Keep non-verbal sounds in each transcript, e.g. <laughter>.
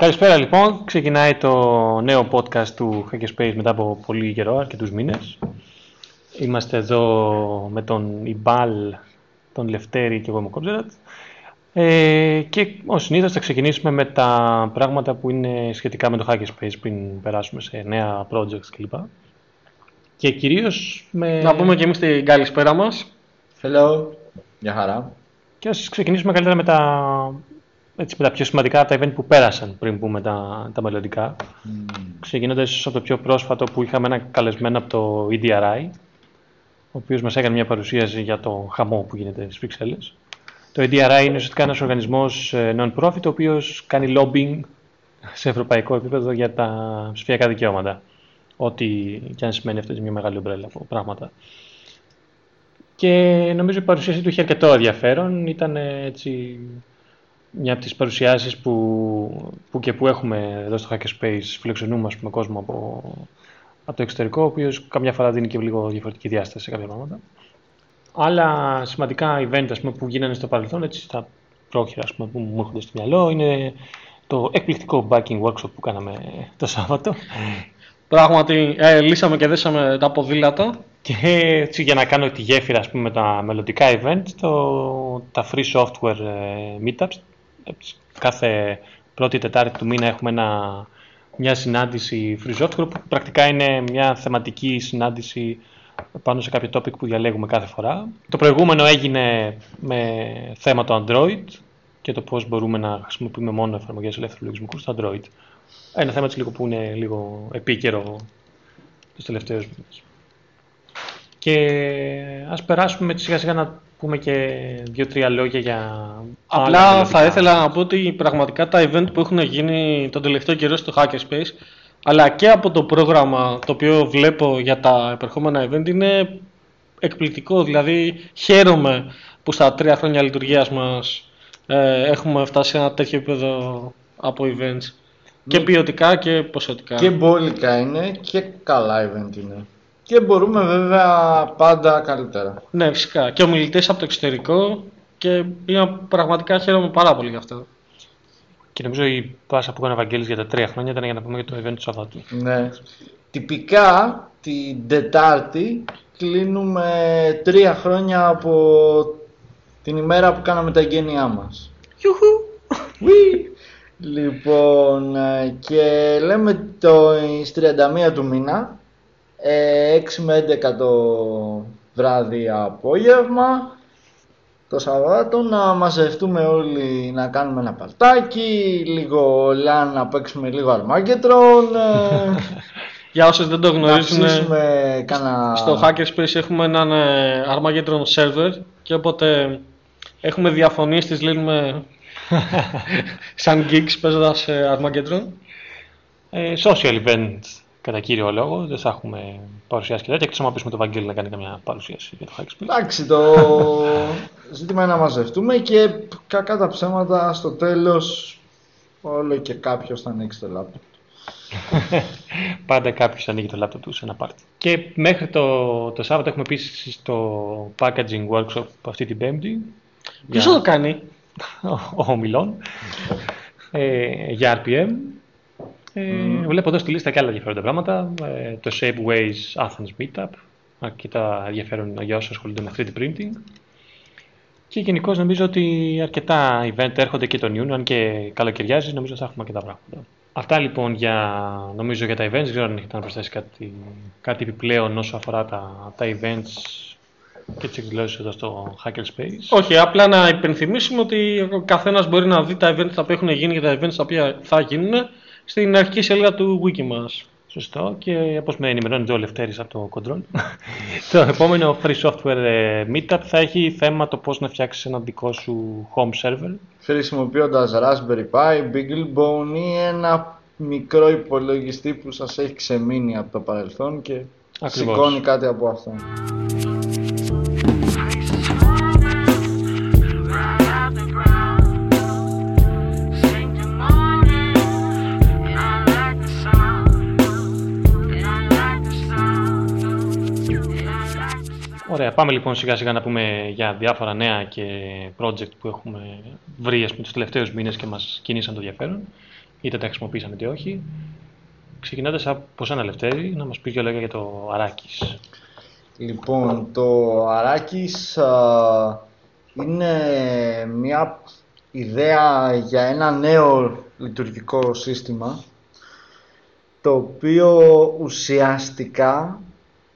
Καλησπέρα λοιπόν. Ξεκινάει το νέο podcast του Hackerspace μετά από πολύ καιρό, αρκετούς μήνες. Είμαστε εδώ με τον Ιμπάλ, τον Λευτέρη και εγώ είμαι ο Κόμπζερατ. Ε, και ως συνήθως θα ξεκινήσουμε με τα πράγματα που είναι σχετικά με το Hackerspace πριν περάσουμε σε νέα projects κλπ. Και κυρίως με. Να πούμε και εμείς την καλησπέρα μας. Hello. Γεια χαρά. Και ας ξεκινήσουμε καλύτερα με τα, έτσι, με τα πιο σημαντικά τα event που πέρασαν πριν πούμε τα, τα μελλοντικά. Mm. Ξεκινώντας από το πιο πρόσφατο που είχαμε ένα καλεσμένο από το EDRI, ο οποίος μας έκανε μια παρουσίαση για το χαμό που γίνεται στις Βρυξέλλες. Το EDRI είναι ουσιαστικά ένας οργανισμός ε, non-profit, ο οποίος κάνει lobbying σε ευρωπαϊκό επίπεδο για τα ψηφιακά δικαιώματα. Ό,τι και αν σημαίνει αυτό είναι μια μεγάλη ομπρέλα από πράγματα. Και νομίζω η παρουσίασή του είχε αρκετό ενδιαφέρον. Ήταν έτσι μια από τις παρουσιάσεις που, που και που έχουμε εδώ στο Hackerspace φιλοξενούμε ας πούμε, κόσμο από, από το εξωτερικό, ο οποίος καμιά φορά δίνει και λίγο διαφορετική διάσταση σε κάποια πράγματα. Άλλα σημαντικά event ας πούμε, που γίνανε στο παρελθόν, έτσι στα πρόχειρα ας πούμε, που μου έρχονται στο μυαλό, είναι το εκπληκτικό backing workshop που κάναμε το Σάββατο. Πράγματι, ε, λύσαμε και δέσαμε τα ποδήλατα. Και έτσι για να κάνω τη γέφυρα ας πούμε, με τα μελλοντικά event, το, τα free software ε, meetups, κάθε πρώτη Τετάρτη του μήνα έχουμε ένα, μια συνάντηση free software που πρακτικά είναι μια θεματική συνάντηση πάνω σε κάποιο topic που διαλέγουμε κάθε φορά. Το προηγούμενο έγινε με θέμα το Android και το πώς μπορούμε να χρησιμοποιούμε μόνο εφαρμογές ελεύθερου λογισμικού στο Android. Ένα θέμα λίγο που είναι λίγο επίκαιρο τους τελευταίους μήνες. Και ας περάσουμε σιγά σιγά να πούμε και δύο-τρία λόγια για Απλά θα ήθελα να πω ότι πραγματικά τα event που έχουν γίνει τον τελευταίο καιρό στο Hackerspace αλλά και από το πρόγραμμα το οποίο βλέπω για τα επερχόμενα event είναι εκπληκτικό. Δηλαδή χαίρομαι που στα τρία χρόνια λειτουργίας μας ε, έχουμε φτάσει σε ένα τέτοιο επίπεδο από events. Και ναι. ποιοτικά και ποσοτικά. Και μπόλικα είναι και καλά event είναι. Και μπορούμε βέβαια πάντα καλύτερα. Ναι, φυσικά. Και ομιλητές από το εξωτερικό και είναι πραγματικά χαίρομαι πάρα πολύ γι' αυτό. Και νομίζω η πάσα που έκανε ο Βαγγέλης για τα τρία χρόνια ήταν για να πούμε για το event του Σαββάτου. Ναι. Τυπικά την Τετάρτη κλείνουμε τρία χρόνια από την ημέρα που κάναμε τα εγγένειά μας. Ιουχου! Λοιπόν, ε, και λέμε το 31 του μήνα, 6 ε, με 11 το βράδυ απόγευμα, το Σαββάτο να μαζευτούμε όλοι να κάνουμε ένα παλτάκι, λίγο λάν να παίξουμε λίγο αρμάγκετρον. Ε, <laughs> Για όσους δεν το γνωρίζουν, κάνα... στο Hackerspace έχουμε έναν Armageddon server και οπότε έχουμε διαφωνίες, τις λύνουμε <laughs> σαν geeks παίζοντας Armageddon. Ε, social event κατά κύριο λόγο. Δεν θα έχουμε παρουσιάσει και τέτοια. Εκτός αν αφήσουμε τον Βαγγέλη να κάνει καμιά παρουσίαση για το Hackspace. Εντάξει, το <laughs> ζήτημα είναι να μαζευτούμε και κακά τα ψέματα στο τέλος όλο και κάποιος θα ανοίξει το λάπτοπ. <laughs> Πάντα κάποιος ανοίγει το λάπτοπ του σε ένα πάρτι. Και μέχρι το, το Σάββατο έχουμε επίσης το packaging workshop αυτή την Πέμπτη. Ποιος θα το κάνει, <laughs> ο, Μιλών. ε, για RPM. Ε, mm. Βλέπω εδώ στη λίστα και άλλα ενδιαφέροντα πράγματα. Ε, το Shapeways Athens Meetup. Αρκετά ενδιαφέρον για όσους ασχολούνται με 3D printing. Και γενικώς νομίζω ότι αρκετά event έρχονται και τον Ιούνιο, αν και καλοκαιριάζει, νομίζω θα έχουμε αρκετά πράγματα. Αυτά λοιπόν για, νομίζω για τα events. Δεν ξέρω αν έχετε να προσθέσει κάτι, κάτι επιπλέον όσο αφορά τα, τα events και τις εκδηλώσεις εδώ στο Hackerspace. Όχι, απλά να υπενθυμίσουμε ότι ο καθένας μπορεί να δει τα events τα οποία έχουν γίνει και τα events τα οποία θα γίνουν στην αρχική σελίδα του wiki μας. Σωστό και όπως με ενημερώνει ο Λευτέρης από το Control <laughs> το επόμενο free software ε, meetup θα έχει θέμα το πώς να φτιάξεις ένα δικό σου home server χρησιμοποιώντας Raspberry Pi, BeagleBone ή ένα μικρό υπολογιστή που σας έχει ξεμείνει από το παρελθόν και Ακριβώς. σηκώνει κάτι από αυτό. Ωραία, πάμε λοιπόν σιγά σιγά να πούμε για διάφορα νέα και project που έχουμε βρει πούμε, τους τελευταίους μήνες και μας κινήσαν το ενδιαφέρον. είτε τα χρησιμοποίησαν είτε όχι. Ξεκινώντας από σένα Λευτέρη, να μας πεις δύο λόγια για το Αράκης. Λοιπόν, το Αράκης είναι μια ιδέα για ένα νέο λειτουργικό σύστημα το οποίο ουσιαστικά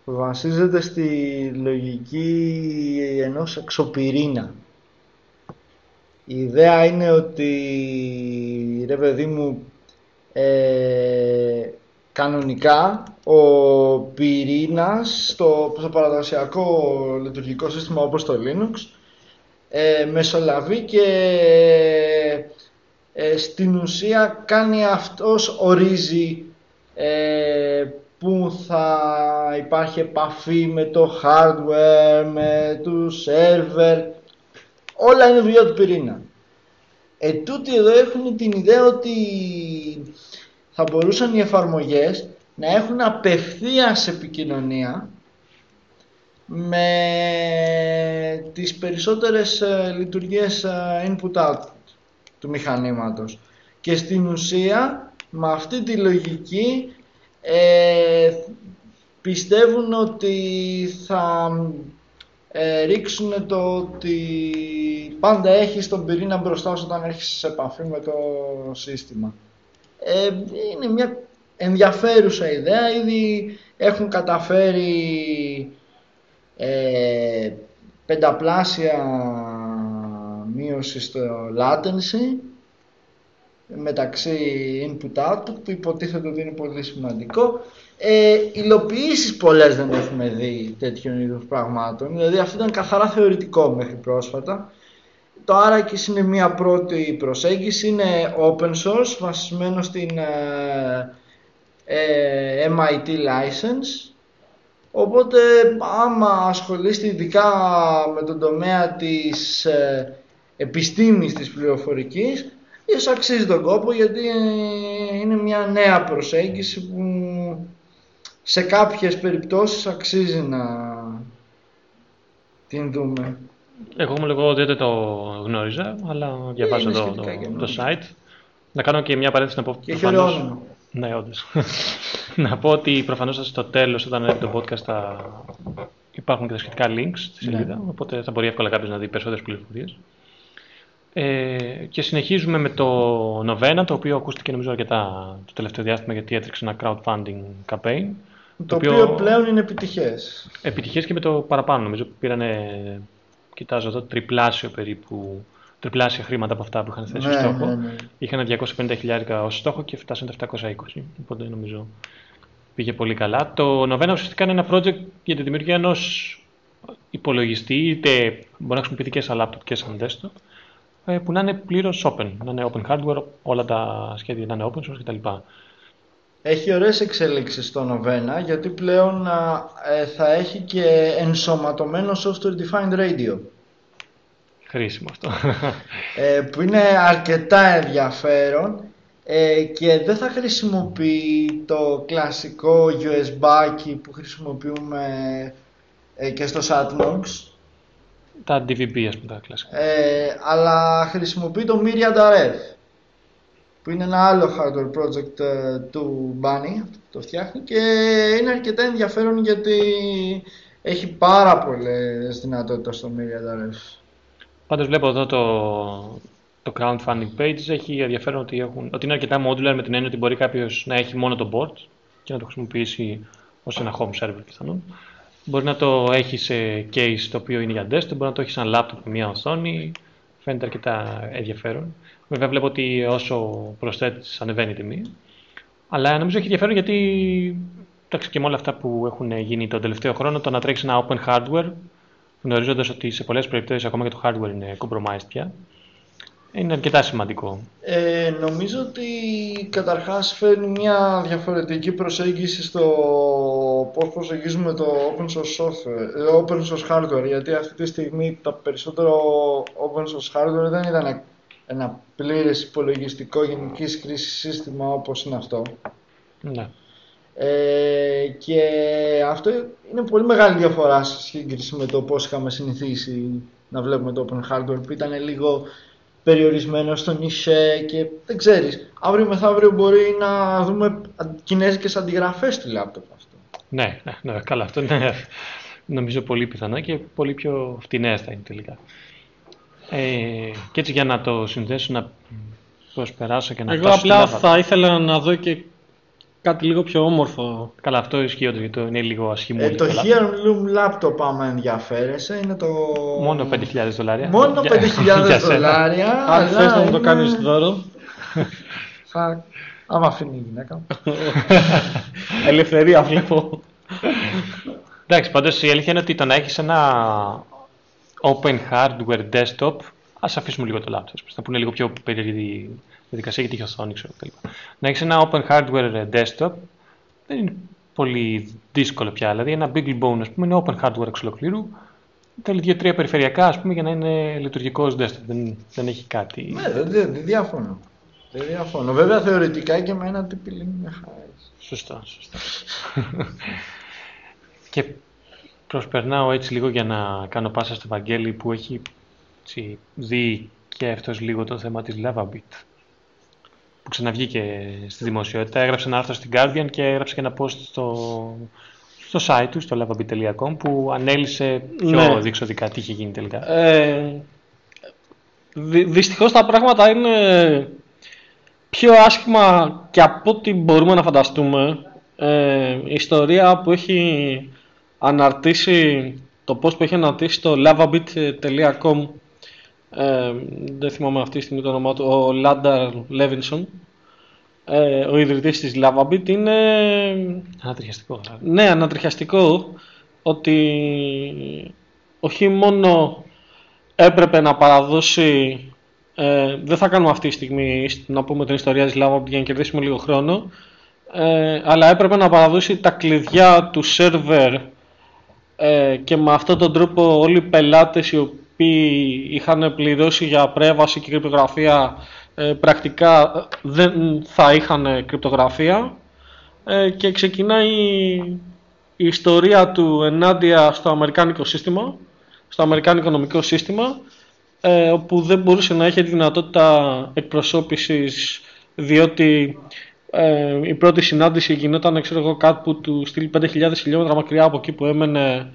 βασίζεται στη λογική ενός εξωπυρήνα. Η ιδέα είναι ότι, ρε παιδί μου, ε, κανονικά ο πυρήνας στο, στο παραδοσιακό λειτουργικό σύστημα όπως το Linux ε, μεσολαβεί και ε, στην ουσία κάνει αυτός, ορίζει ε, που θα υπάρχει επαφή με το hardware, με το server, όλα είναι δουλειά του πυρήνα. Ε, τούτοι εδώ έχουν την ιδέα ότι θα μπορούσαν οι εφαρμογές να έχουν απευθείας επικοινωνία με τις περισσότερες ε, λειτουργίες ε, input-output του μηχανήματος. Και στην ουσία με αυτή τη λογική ε, πιστεύουν ότι θα ε, ρίξουν το ότι πάντα έχεις τον πυρήνα μπροστά σου όταν έρχεσαι σε επαφή με το σύστημα. Ε, είναι μια ενδιαφέρουσα ιδέα, ήδη έχουν καταφέρει ε, πενταπλάσια μείωση στο latency μεταξύ input-output που υποτίθεται ότι είναι πολύ σημαντικό. Ε, υλοποιήσεις πολλές δεν έχουμε δει τέτοιων είδους πραγμάτων, δηλαδή αυτό ήταν καθαρά θεωρητικό μέχρι πρόσφατα. Το Arrakis είναι μια πρώτη προσέγγιση, είναι open source βασισμένο στην ε, ε, MIT license οπότε άμα ασχολείστε ειδικά με τον τομέα της ε, επιστήμης της πληροφορικής ίσως αξίζει τον κόπο γιατί είναι μια νέα προσέγγιση που σε κάποιες περιπτώσεις αξίζει να την δούμε. Εγώ μου λέγω δεν το γνώριζα, αλλά διαβάζω εδώ το, το, site. Να κάνω και μια παρένθεση να πω. Και προφανώς... Ναι, όντως. <laughs> να πω ότι προφανώς στο τέλος, όταν έρθει το podcast, θα υπάρχουν και τα σχετικά links στη ναι. σελίδα. Οπότε θα μπορεί εύκολα κάποιος να δει περισσότερες πληροφορίες. Ε, και συνεχίζουμε με το Novena, το οποίο ακούστηκε νομίζω αρκετά το τελευταίο διάστημα γιατί έτρεξε ένα crowdfunding campaign. Το, το οποίο, πλέον είναι επιτυχές. Επιτυχές και με το παραπάνω. Νομίζω που πήραν, κοιτάζω εδώ, τριπλάσιο περίπου, τριπλάσια χρήματα από αυτά που είχαν θέσει ναι, στόχο. Ναι, ναι. Είχαν 250 χιλιάρικα ως στόχο και φτάσαν τα 720. Οπότε νομίζω πήγε πολύ καλά. Το Novena ουσιαστικά είναι ένα project για τη δημιουργία ενός υπολογιστή, είτε μπορεί να χρησιμοποιηθεί και σαν laptop και σαν desktop, ε, που να είναι πλήρως open, να είναι open hardware, όλα τα σχέδια να είναι open source κτλ. Έχει ωραίες εξέλιξεις στο Novena γιατί πλέον ε, θα έχει και ενσωματωμένο software defined radio. Χρήσιμο αυτό. Ε, που είναι αρκετά ενδιαφέρον ε, και δεν θα χρησιμοποιεί το κλασικό USB που χρησιμοποιούμε ε, και στο Satmox τα DVB, ας πούμε, τα κλασικά. Ε, αλλά χρησιμοποιεί το Myriad RF, που είναι ένα άλλο hardware project ε, του Bunny, το φτιάχνει και είναι αρκετά ενδιαφέρον γιατί έχει πάρα πολλές δυνατότητες στο Myriad RF. Πάντως βλέπω εδώ το, το crowdfunding page έχει ενδιαφέρον ότι, έχουν, ότι είναι αρκετά modular με την έννοια ότι μπορεί κάποιος να έχει μόνο το board και να το χρησιμοποιήσει ως ένα home server πιθανόν. Μπορεί να το έχει σε case το οποίο είναι για desktop, μπορεί να το έχεις σαν laptop με μια οθόνη. Φαίνεται αρκετά ενδιαφέρον. Βέβαια βλέπω ότι όσο προσθέτεις ανεβαίνει η τιμή. Αλλά νομίζω έχει ενδιαφέρον γιατί εντάξει, και με όλα αυτά που έχουν γίνει τον τελευταίο χρόνο, το να τρέξει ένα open hardware, γνωρίζοντας ότι σε πολλές περιπτώσεις ακόμα και το hardware είναι compromised πια, είναι αρκετά σημαντικό. Ε, νομίζω ότι καταρχάς φέρνει μια διαφορετική προσέγγιση στο πώς προσεγγίζουμε το open source, software, ε, open source hardware γιατί αυτή τη στιγμή τα περισσότερο open source hardware δεν ήταν ένα πλήρες υπολογιστικό γενικής χρήσης σύστημα όπως είναι αυτό. Ναι. Ε, και αυτό είναι πολύ μεγάλη διαφορά σε σύγκριση με το πώς είχαμε συνηθίσει να βλέπουμε το open hardware που ήταν λίγο περιορισμένο στο νησέ και δεν ξέρεις. Αύριο μεθαύριο μπορεί να δούμε κινέζικες αντιγραφές του λάπτοπ αυτό. Ναι, ναι, ναι, καλά, αυτό είναι νομίζω πολύ πιθανό και πολύ πιο φτηνές θα είναι τελικά. Ε, και έτσι για να το συνδέσω, να προσπεράσω και να Εγώ απλά θα ήθελα να δω και κάτι λίγο πιο όμορφο. Καλά, αυτό ισχύει όντως, γιατί είναι λίγο ασχημό. Ε, το Heirloom Laptop, άμα ενδιαφέρεσαι, είναι το... Μόνο 5.000 δολάρια. Μόνο 5.000 δολάρια. Αν θες να μου το κάνεις δώρο. Θα... Άμα αφήνει η γυναίκα μου. <laughs> Ελευθερία βλέπω. Εντάξει, πάντως η αλήθεια είναι ότι το να έχεις ένα open hardware desktop, ας αφήσουμε λίγο το laptop, να πούνε λίγο πιο περίεργη διαδικασία γιατί έχει οθόνη, ξέρω Να έχεις ένα open hardware desktop δεν είναι πολύ δύσκολο πια. Δηλαδή, ένα big bone, ας πούμε, είναι open hardware εξ ολοκλήρου. Θέλει δύο-τρία περιφερειακά, ας πούμε, για να είναι λειτουργικός desktop. Δεν, δεν έχει κάτι. Ναι, δεν, δεν, δεν διαφωνώ. Δεν διαφωνώ. Βέβαια, θεωρητικά και με ένα τύπη είναι χάρη. Σωστά, σωστά. και προσπερνάω έτσι λίγο για να κάνω πάσα στο Βαγγέλη που έχει έτσι, δει και αυτός λίγο το θέμα της Lavabit που ξαναβγήκε στη δημοσιότητα. Έγραψε ένα άρθρο στην Guardian και έγραψε και ένα post στο, στο site του, στο lavabit.com, που ανέλησε πιο ναι. διεξοδικά τι είχε γίνει τελικά. Ε, δυ, δυστυχώς τα πράγματα είναι πιο άσχημα και από ό,τι μπορούμε να φανταστούμε. Ε, η ιστορία που έχει αναρτήσει, το post που έχει αναρτήσει στο lavabit.com ε, δεν θυμάμαι αυτή τη στιγμή το όνομά του, ο Λάνταρ Λέβινσον, ε, ο ιδρυτής της Lavabit, είναι... Ανατριχιαστικό. Ναι, ανατριχιαστικό, ότι όχι μόνο έπρεπε να παραδώσει, ε, δεν θα κάνουμε αυτή τη στιγμή να πούμε την ιστορία της Lavabit για να κερδίσουμε λίγο χρόνο, ε, αλλά έπρεπε να παραδώσει τα κλειδιά του σερβερ ε, και με αυτόν τον τρόπο όλοι οι πελάτες οι οποίοι είχαν πληρώσει για πρέβαση και κρυπτογραφία ε, πρακτικά δεν θα είχαν κρυπτογραφία. Ε, και ξεκινάει η ιστορία του ενάντια στο αμερικάνικο σύστημα, στο αμερικάνικο νομικό σύστημα ε, όπου δεν μπορούσε να έχει τη δυνατότητα εκπροσώπησης διότι η πρώτη συνάντηση γινόταν ξέρω εγώ, κάπου του στυλ 5.000 χιλιόμετρα μακριά από εκεί που έμενε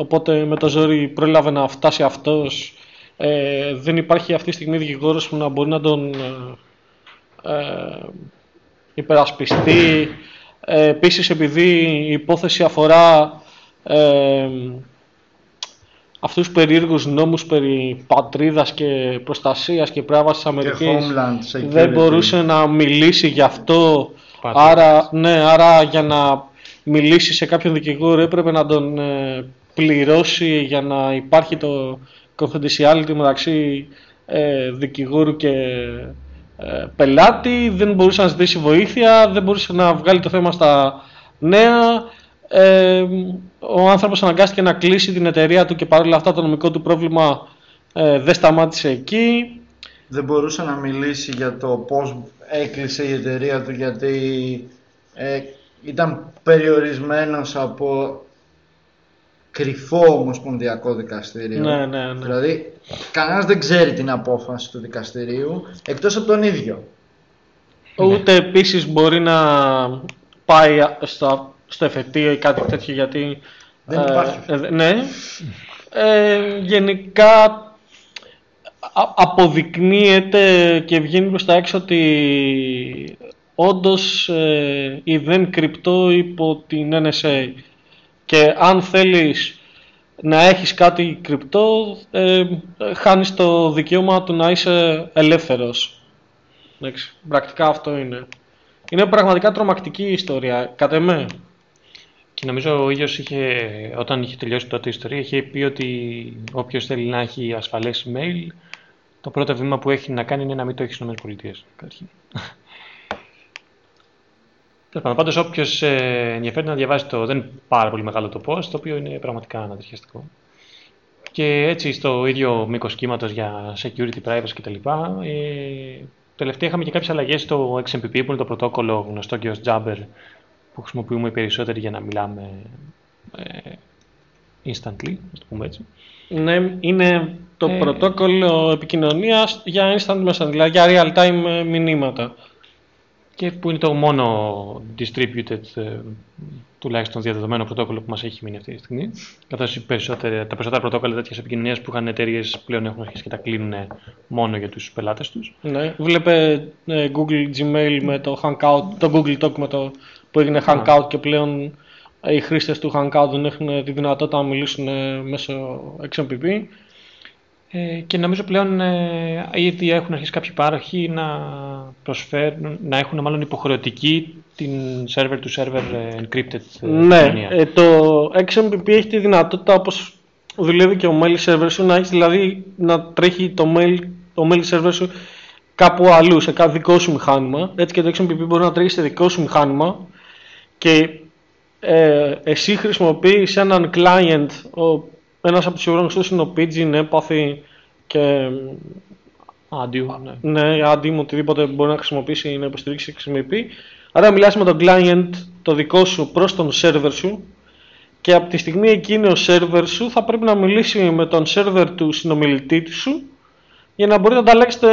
Οπότε με το ζόρι πρόλαβε να φτάσει αυτός. Ε, δεν υπάρχει αυτή τη στιγμή δικηγόρος που να μπορεί να τον ε, ε υπερασπιστεί. Ε, επίσης επειδή η υπόθεση αφορά ε, αυτούς τους περίεργους νόμους περί πατρίδας και προστασίας και πράβασης της Αμερικής δεν μπορούσε να μιλήσει γι' αυτό άρα, ναι, άρα για να μιλήσει σε κάποιον δικηγόρο έπρεπε να τον ε, πληρώσει για να υπάρχει το confidentiality μεταξύ ε, δικηγόρου και ε, πελάτη, δεν μπορούσε να ζητήσει βοήθεια, δεν μπορούσε να βγάλει το θέμα στα νέα. Ε, ο άνθρωπος αναγκάστηκε να κλείσει την εταιρεία του και παρόλα αυτά το νομικό του πρόβλημα ε, δεν σταμάτησε εκεί. Δεν μπορούσε να μιλήσει για το πώς έκλεισε η εταιρεία του γιατί ε, ήταν περιορισμένος από κρυφό ομοσπονδιακό δικαστήριο. Ναι, ναι, ναι. Δηλαδή, κανένας δεν ξέρει την απόφαση του δικαστηρίου, εκτός από τον ίδιο. Ούτε ναι. επίσης μπορεί να πάει στο, στο εφετείο ή κάτι τέτοιο, γιατί... Δεν υπάρχει. Ε, ναι. Ε, γενικά αποδεικνύεται και βγαίνει προς τα έξω ότι όντως ε, η δεν κρυπτό υπό την NSA και αν θέλεις να έχεις κάτι κρυπτό, ε, χάνεις το δικαίωμα του να είσαι ελεύθερος. πρακτικά αυτό είναι. Είναι πραγματικά τρομακτική η ιστορία, κατ' εμέ. Και νομίζω ο ίδιος είχε, όταν είχε τελειώσει τότε η ιστορία, είχε πει ότι όποιος θέλει να έχει ασφαλές email, το πρώτο βήμα που έχει να κάνει είναι να μην το έχει στις ΗΠΑ. Πάντω, όποιος ε, ενδιαφέρεται να διαβάσει το. Δεν είναι πάρα πολύ μεγάλο το post, το οποίο είναι πραγματικά ανατριχιαστικό. Και έτσι στο ίδιο μήκος κύματος για security, privacy κτλ. Ε, τελευταία είχαμε και κάποιες αλλαγές στο XMPP που είναι το πρωτόκολλο γνωστό και ως Jabber που χρησιμοποιούμε οι περισσότεροι για να μιλάμε ε, instantly, να το πούμε έτσι. Ναι, είναι το Ε. πρωτόκολλο επικοινωνίας για instant messaging, δηλαδή για real-time ε, μηνύματα. Και που είναι το μόνο distributed, ε, τουλάχιστον διαδεδομένο πρωτόκολλο που μας έχει μείνει αυτή τη στιγμή. Καθώς οι περισσότερα, τα περισσότερα πρωτόκολλα τέτοιας επικοινωνίας που είχαν εταιρείες πλέον έχουν αρχίσει και τα κλείνουν μόνο για τους πελάτες τους. Ναι, βλέπε ε, Google Gmail με το Hangout, το Google Talk με το, που έγινε Hangout και πλέον ε, οι χρήστες του Hangout δεν έχουν τη δυνατότητα να μιλήσουν ε, μέσω XMPP. Ε, και νομίζω πλέον ε, ήδη έχουν αρχίσει κάποιοι πάροχοι να προσφέρουν, να έχουν μάλλον υποχρεωτική την server to server ε, encrypted ε, Ναι, επικοινωνία. ε, το XMPP έχει τη δυνατότητα όπως δουλεύει και ο mail server σου να έχεις δηλαδή να τρέχει το mail, το mail server σου κάπου αλλού, σε κάποιο δικό σου μηχάνημα. Έτσι και το XMPP μπορεί να τρέχει σε δικό σου μηχάνημα και ε, εσύ χρησιμοποιείς έναν client, ο, ένας από τους πιο γνωστούς είναι ο Pidgin, Empathy και Audio, ναι. ναι, αντί οτιδήποτε μπορεί να χρησιμοποιήσει ή να υποστηρίξει XMPP. Άρα μιλάς με τον client το δικό σου προς τον server σου και από τη στιγμή εκείνη ο server σου θα πρέπει να μιλήσει με τον server του συνομιλητή του σου για να μπορείτε να ανταλλάξετε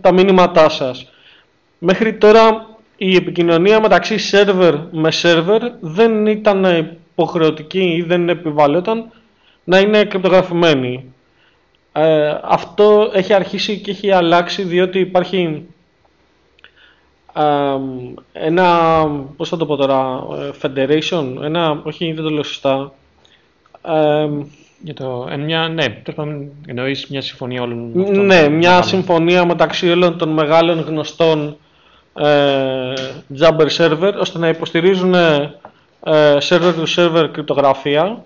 τα μηνύματά σας. Μέχρι τώρα η επικοινωνία μεταξύ server με server δεν ήταν υποχρεωτική ή δεν επιβαλλόταν να είναι κρυπτογραφημένη. Ε, αυτό έχει αρχίσει και έχει αλλάξει διότι υπάρχει ε, ένα, πώς θα το πω τώρα, ε, federation, ένα, όχι δεν το λέω σωστά, ε, Για το, εν μια, ναι, τέλος πάντων εννοείς μια συμφωνία όλων αυτών ναι, των μια μεγάλων. συμφωνία μεταξύ όλων των μεγάλων γνωστών ε, Jabber server ώστε να υποστηρίζουν ε, server to server κρυπτογραφία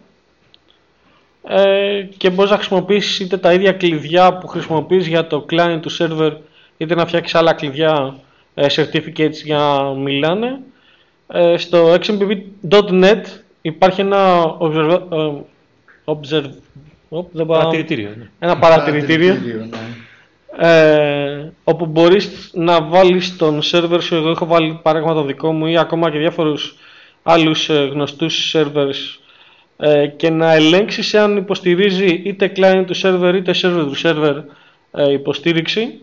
ε, και μπορείς να χρησιμοποιήσεις είτε τα ίδια κλειδιά που χρησιμοποιείς για το client του server είτε να φτιάξεις άλλα κλειδιά ε, certificates για να μιλάνε. Ε, στο xmpp.net υπάρχει ένα observa- ε, observe, οπ, δεν μπορώ να- Παρατηρητήριο. Ναι. ένα παρατηρητήριο ναι. ε, όπου μπορείς να βάλεις τον server σου, εγώ έχω βάλει παράδειγμα το δικό μου ή ακόμα και διάφορους άλλους ε, γνωστούς servers ε, και να ελέγξεις αν υποστηρίζει είτε client του server είτε server του server ε, υποστήριξη.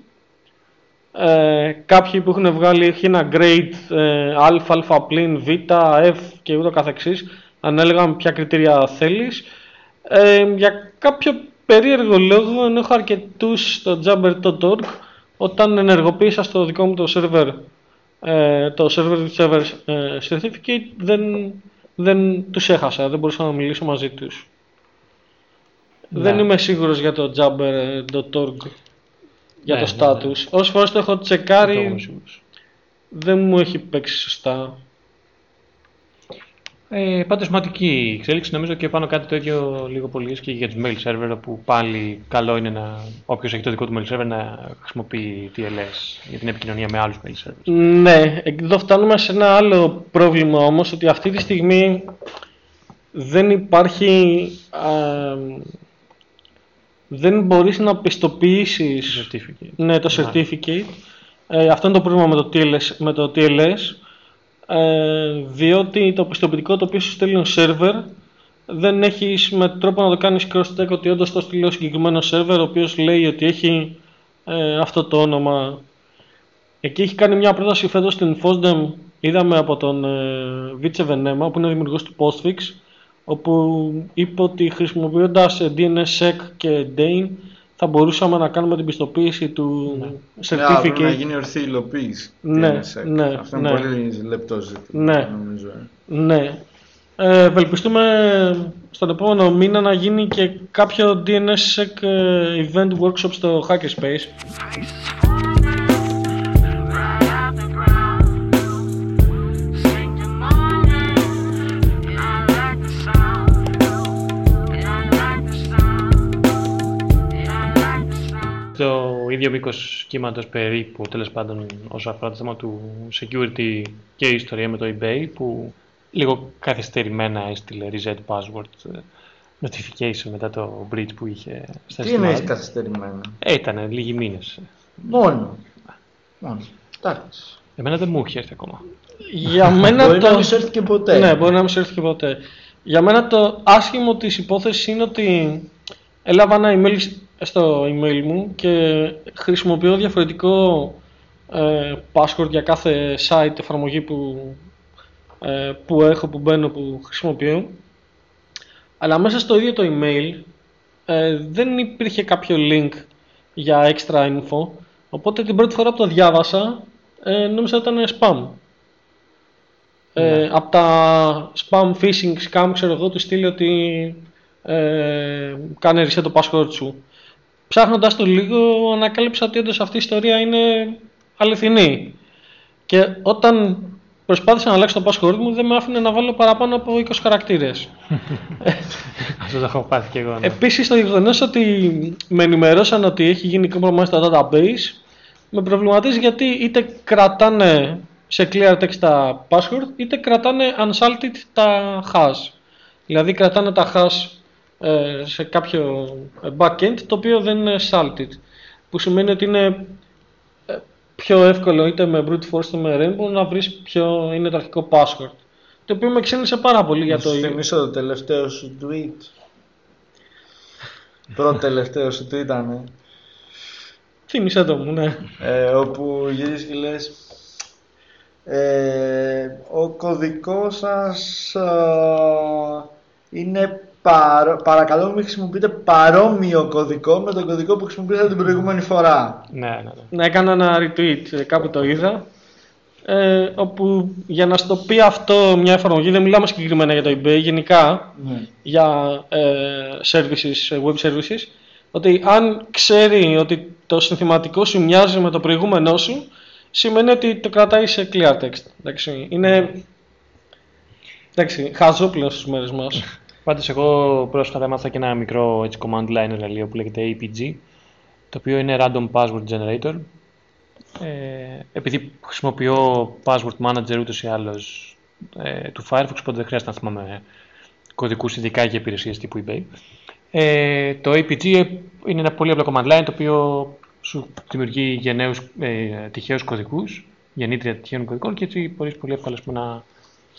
Ε, κάποιοι που έχουν βγάλει έχει ένα grade ε, α, α πλην, β, f και ούτω καθεξής ανέλεγαν ποια κριτήρια θέλεις ε, για κάποιο περίεργο λόγο, ενώ έχω αρκετούς στο jabber.org, όταν ενεργοποίησα στο δικό μου το server ε, το server του server ε, certificate, δεν, δεν τους έχασα, δεν μπορούσα να μιλήσω μαζί τους. Δεν είμαι σίγουρος για το jabber.org για Ναι, το ναι, ναι. status. Όσες φορές το έχω Δεν το τσεκάρει, είμαι σίγουρος. δεν μου έχει παίξει σωστά. Ε, πάντως σημαντική εξέλιξη νομίζω και πάνω κάτι το ίδιο λίγο πολύ ισχύει και για τους mail server όπου πάλι καλό είναι να όποιος έχει το δικό του mail server να χρησιμοποιεί TLS για την επικοινωνία με άλλους mail servers. Ναι, εδώ φτάνουμε σε ένα άλλο πρόβλημα όμως, ότι αυτή τη στιγμή δεν υπάρχει... α, δεν μπορείς να πιστοποιήσεις Certificate. ναι, το Ναι. certificate. Ε, αυτό είναι το πρόβλημα με το TLS, με το TLS ε, διότι το πιστοποιητικό το οποίο σου στέλνει ο server δεν έχεις με τρόπο να το κάνεις cross-check ότι όντως το στείλει ο συγκεκριμένος server ο οποίος λέει ότι έχει ε, αυτό το όνομα. Εκεί έχει κάνει μια πρόταση φέτος στην FOSDEM, είδαμε από τον ε, Βίτσε Βενέμα, που είναι ο δημιουργός του Postfix, όπου είπε ότι χρησιμοποιώντας ε, DNSSEC και DANE θα μπορούσαμε να κάνουμε την πιστοποίηση του Ναι, πρέπει να certificate. γίνει ορθή υλοποίηση. Ναι, τι είναι SEC. ναι, Αυτό είναι ναι. πολύ λεπτό ζήτημα. Ναι. Νομίζω. ε. Ναι. Ε, ευελπιστούμε στον επόμενο μήνα να γίνει και κάποιο DNSSEC ε, event workshop στο Hackerspace. Το ίδιο μήκος κύματος περίπου τέλος πάντων όσο αφορά το θέμα του security και η ιστορία με το eBay που λίγο καθυστερημένα έστειλε reset password ε, notification μετά το breach που είχε στα Τι συστήματα. εννοείς καθυστερημένα; Ε, ήταν λίγοι μήνες. Μόνο. Μόνο. Εντάξει. Εμένα δεν μου είχε έρθει ακόμα. Για <laughs> μένα Μπορεί το... να μην σου έρθει και ποτέ. Ναι, μπορεί να μην σου έρθει και ποτέ. Για μένα το άσχημο της υπόθεσης είναι ότι έλαβα ένα email στο email μου και χρησιμοποιώ διαφορετικό ε, password για κάθε site εφαρμογή που, ε, που έχω, που μπαίνω, που χρησιμοποιώ. Αλλά μέσα στο ίδιο το email ε, δεν υπήρχε κάποιο link για extra info. Οπότε την πρώτη φορά που το διάβασα ε, νόμιζα ότι ήταν spam. Ε, ναι. από τα spam phishing scam ξέρω εγώ του στείλει ότι ε, κάνε reset το password σου. Ψάχνοντας το λίγο ανακάλυψα ότι όντως αυτή η ιστορία είναι αληθινή. Και όταν προσπάθησα να αλλάξω το password μου δεν με άφηνε να βάλω παραπάνω από 20 χαρακτήρες. <laughs> Αυτό το έχω πάθει και εγώ. Ναι. Επίσης το γεγονός ότι με ενημερώσαν ότι έχει γίνει compromise στο database με προβληματίζει γιατί είτε κρατάνε σε clear text τα password είτε κρατάνε unsalted τα hash. Δηλαδή κρατάνε τα hash ε, σε κάποιο backend το οποίο δεν είναι salted. Που σημαίνει ότι είναι ε, πιο εύκολο είτε με brute force είτε με rainbow να βρεις ποιο είναι το αρχικό password. Το οποίο με ξένησε πάρα πολύ για το... Σου θυμίσω το τελευταίο σου tweet. <laughs> Πρώτο τελευταίο σου tweet ήταν. Θύμισε το μου, ναι. Ε, όπου γυρίζεις και λες ε, ο κωδικός σας είναι παρο... παρακαλώ μην χρησιμοποιείτε παρόμοιο κωδικό με τον κωδικό που χρησιμοποιήσατε την προηγούμενη φορά. Ναι, ναι, ναι. Να έκανα ένα retweet, ε, κάπου το είδα. Ε, όπου για να στο πει αυτό μια εφαρμογή, δεν μιλάμε συγκεκριμένα για το eBay, γενικά Ναι. για ε, services, web services, ότι αν ξέρει ότι το συνθηματικό σου μοιάζει με το προηγούμενό σου, σημαίνει ότι το κρατάει σε clear text. Εντάξει, είναι εντάξει, χαζό πλέον στις μέρες μας. <laughs> Πάντως εγώ πρόσφατα έμαθα και ένα μικρό έτσι, command line εργαλείο που λέγεται APG, το οποίο είναι Random Password Generator. Ε, επειδή χρησιμοποιώ Password Manager ούτως ή άλλως ε, του Firefox, οπότε δεν χρειάζεται να θυμάμαι κωδικούς ειδικά για υπηρεσίες τύπου eBay. Ε, το APG είναι ένα πολύ απλό command line το οποίο σου δημιουργεί γενναίους, ε, τυχαίους κωδικούς, γεννήτρια τυχαίων κωδικών και έτσι μπορείς πολύ εύκολα ας πούμε, να,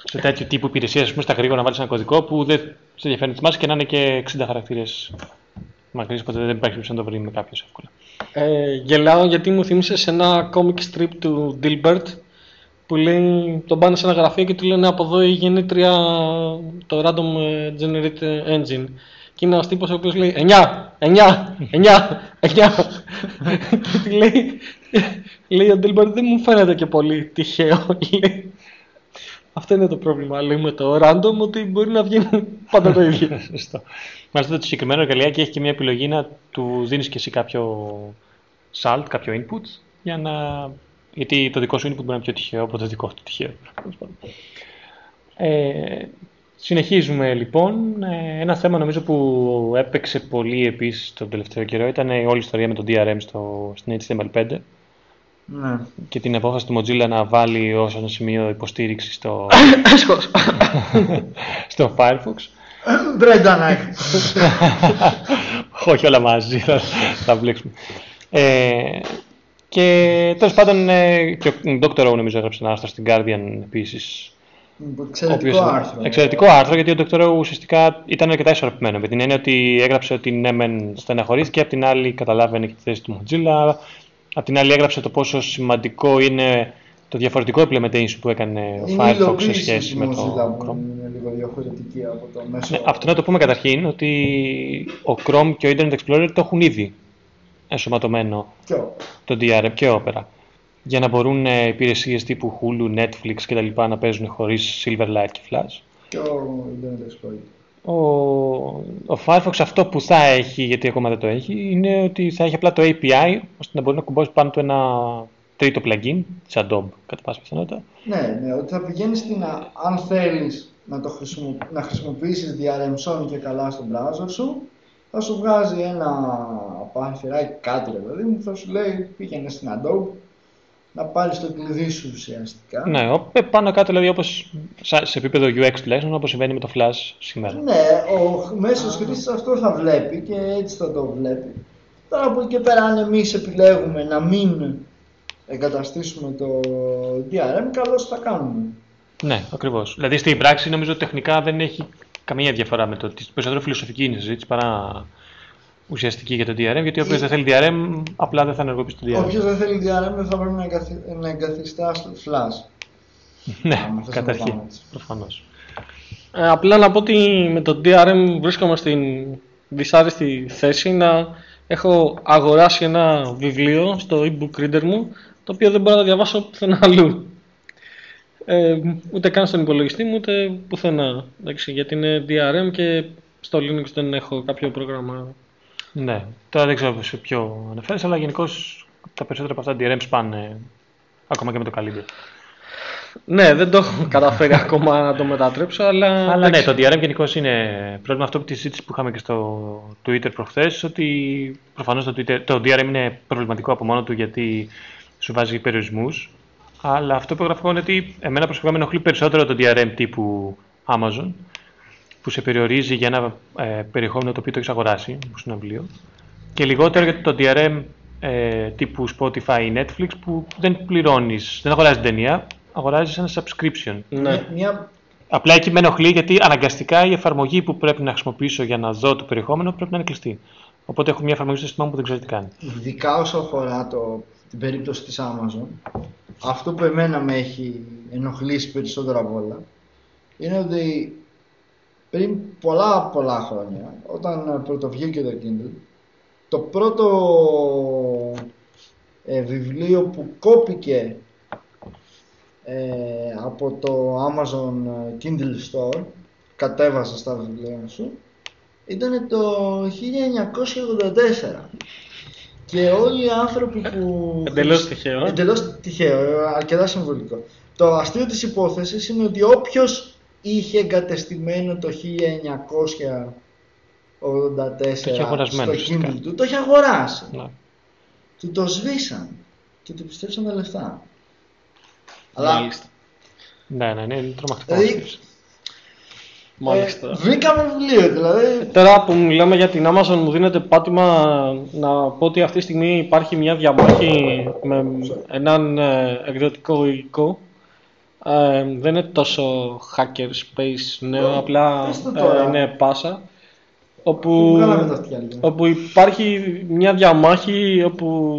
σε τέτοιο τύπου υπηρεσία, στα γρήγορα να βάλεις ένα κωδικό που δεν σε ενδιαφέρει να θυμάσαι και να είναι και 60 χαρακτήρες μακρύς, οπότε δεν υπάρχει περίπτωση να το βρει με κάποιο εύκολα. Ε, γελάω γιατί μου θύμισε σε ένα comic strip του Dilbert που λέει, τον πάνε σε ένα γραφείο και του λένε από εδώ η γεννήτρια το random ε, generate engine. Και είναι ένας τύπος ο οποίος λέει 9, 9, 9, 9. και τι λέει, λέει ο Dilbert δεν μου φαίνεται και πολύ τυχαίο. Λέει, αυτό είναι το πρόβλημα, λέει με το random, ότι μπορεί να βγει πάντα το ίδιο. <laughs> Σωστό. Μάλιστα το συγκεκριμένο εργαλειάκι έχει και μια επιλογή να του δίνεις και εσύ κάποιο salt, κάποιο input, για να... γιατί το δικό σου input μπορεί να είναι πιο τυχαίο από το δικό του τυχαίο. Ε, συνεχίζουμε λοιπόν. Ε, ένα θέμα νομίζω που έπαιξε πολύ επίσης τον τελευταίο καιρό ήταν η όλη η ιστορία με το DRM στο, στην HTML5 Ναι. και την απόφαση του Mozilla να βάλει ως ένα σημείο υποστήριξη στο, Έσχος. <laughs> στο Firefox. Μπρέντανακ. <laughs> Όχι όλα μαζί, θα, θα μπλέξουμε. Ε, και τέλος πάντων ε, και ο Dr. O νομίζω έγραψε ένα άρθρο στην Guardian επίσης. Εξαιρετικό άρθρο. Εξαιρετικό άρθρο γιατί ο Dr. O ουσιαστικά ήταν αρκετά ισορροπημένο με την έννοια ότι έγραψε ότι ναι, μεν στεναχωρήθηκε και απ' την άλλη καταλάβαινε και τη θέση του Mozilla. Απ' την άλλη έγραψε το πόσο σημαντικό είναι το διαφορετικό implementation που έκανε ο Είναι η Firefox σε υλοποίηση σχέση του με Mozilla το που Chrome. είναι λίγο διαφορετική από το μέσο. Ναι, αυτό να το πούμε καταρχήν ότι ο Chrome και ο Internet Explorer το έχουν ήδη ενσωματωμένο Ποιο; το DRM και Opera για να μπορούν ε, υπηρεσίες τύπου Hulu, Netflix κτλ. να παίζουν χωρίς Silverlight και Flash. Και ο Internet Explorer. Ο, ο Firefox αυτό που θα έχει, γιατί ακόμα δεν το έχει, είναι ότι θα έχει απλά το API ώστε να μπορεί να κουμπώσει πάνω του ένα τρίτο plugin της Adobe κατά πάσα πιθανότητα. Ναι, ναι, ότι θα πηγαίνει στην. α- Αν θέλεις να, το χρησιμο, να χρησιμοποιήσεις DRM Sony και καλά στον browser σου, θα σου βγάζει ένα παραθυράκι κάτι ρε παιδί μου, που θα σου λέει πήγαινε στην Adobe να πάρει το κλειδί σου ουσιαστικά. Ναι, ο- ε, πάνω κάτω δηλαδή όπως σα- σε επίπεδο UX τουλάχιστον όπως συμβαίνει με το Flash σήμερα. Ναι, ο μέσος χρήστης αυτός θα βλέπει και έτσι θα το βλέπει. Τώρα από εκεί και πέρα, αν εμείς επιλέγουμε να μην εγκαταστήσουμε το DRM, καλώς θα κάνουμε. Ναι, ακριβώς. Δηλαδή στην πράξη νομίζω ότι τεχνικά δεν έχει καμία διαφορά με το ότι περισσότερο φιλοσοφική είναι η συζήτηση παρά ουσιαστική για το DRM, γιατί όποιος δεν θέλει DRM απλά δεν θα ενεργοποιήσει το DRM. Όποιος δεν θέλει DRM δεν θα πρέπει να, εγκαθι... να εγκαθιστά στο flash. <laughs> ναι, Άμα θες να καταρχήν, πάμε έτσι. προφανώς. Ε, απλά να πω ότι με το DRM βρίσκομαι στην δυσάρεστη θέση να έχω αγοράσει ένα βιβλίο στο e-book reader μου το οποίο δεν μπορώ να διαβάσω πουθενά αλλού. Ε, ούτε καν στον υπολογιστή μου, ούτε πουθενά. Εντάξει, γιατί είναι DRM και στο Linux δεν έχω κάποιο πρόγραμμα. Ναι, τώρα δεν ξέρω σε ποιο αναφέρεσαι, αλλά γενικώς τα περισσότερα από αυτά DRM σπάνε ακόμα και με το Calibri. Ναι, δεν το έχω καταφέρει ακόμα να το μετατρέψω, αλλά. Αλλά ναι, εντάξει. το DRM γενικώς είναι πρόβλημα αυτό που τη συζήτηση που είχαμε και στο Twitter προχθές, ότι προφανώς το, Twitter, το DRM είναι προβληματικό από μόνο του γιατί σου βάζει περιορισμούς. Αλλά αυτό που έγραφα είναι ότι εμένα προσωπικά με ενοχλεί περισσότερο το DRM τύπου Amazon, που σε περιορίζει για ένα ε, περιεχόμενο το οποίο το έχεις αγοράσει, όπως είναι ένα βιβλίο, και λιγότερο για το DRM ε, τύπου Spotify ή Netflix που δεν πληρώνεις, δεν αγοράζεις ταινία, αγοράζεις ένα subscription. Ναι. Μια, μια Απλά εκεί με ενοχλεί γιατί αναγκαστικά η εφαρμογή που πρέπει να χρησιμοποιήσω για να δω το περιεχόμενο πρέπει να είναι κλειστή. Οπότε έχω μια εφαρμογή στο σύστημά μου που δεν ξέρω τι κάνει. ειδικά όσο αφορά το, την περίπτωση της Amazon, αυτό που εμένα με έχει ενοχλήσει περισσότερο από όλα, είναι ότι πριν πολλά πολλά χρόνια, όταν πρωτοβγήκε το Kindle, το πρώτο ε, βιβλίο που κόπηκε ε, από το Amazon Kindle Store, κατέβασα στα βιβλία σου, ήταν το 1984. Και όλοι οι άνθρωποι που... Εντελώς τυχαίο. ε. Εντελώς τυχαίο, αρκετά συμβολικό. Το αστείο της υπόθεσης είναι ότι όποιος είχε εγκατεστημένο το 1984 είχε αγορασμένο, στο ουσιαστικά. Kindle του, το είχε αγοράσει. Ναι. Του το σβήσαν και του επιστρέψαν τα λεφτά. Αλλά Μάλιστα. Ναι, ναι, ναι, είναι τρομακτικό. Δηλαδή, Μάλιστα. ε, βρήκαμε βιβλίο δηλαδή. Τώρα που μιλάμε για την Amazon μου δίνεται πάτημα να πω ότι αυτή τη στιγμή υπάρχει μια διαμάχη με έναν ε, εκδοτικό υλικό. Ε, δεν είναι τόσο hacker space νέο, Ε, απλά πες το τώρα. ε, είναι πάσα. Που Όπου, βγάλαμε τα αυτιά λοιπόν. όπου υπάρχει μια διαμάχη όπου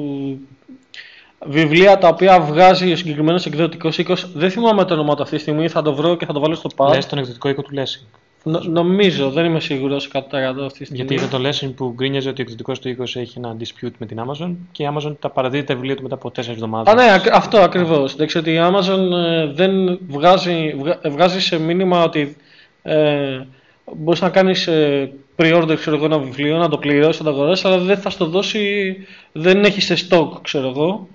βιβλία τα οποία βγάζει ο συγκεκριμένος εκδοτικός οίκος. Δεν θυμάμαι το όνομα του αυτή τη στιγμή, θα το βρω και θα το βάλω στο pad. Λες τον εκδοτικό οίκο του Lessing. Νο- νομίζω, δεν είμαι σίγουρος 100% αυτής τη στιγμή. Γιατί ήταν το Lessing που γκρίνιαζε ότι ο εκδοτικό του οίκο έχει ένα dispute με την Amazon και η Amazon τα παραδίδει τα βιβλία του μετά από 4 εβδομάδες. Α, ναι, ακ- αυτό ακριβώς. Εντάξει, ότι η Amazon ε, δεν βγάζει, βγα- ε, βγάζει σε μήνυμα ότι ε, μπορείς να κάνεις ε, pre-order ξέρω εγώ, ένα βιβλίο, να το πληρώσεις, να το αγοράσεις, αλλά δεν θα στο δώσει, δεν έχει σε stock, ξέρω εγώ.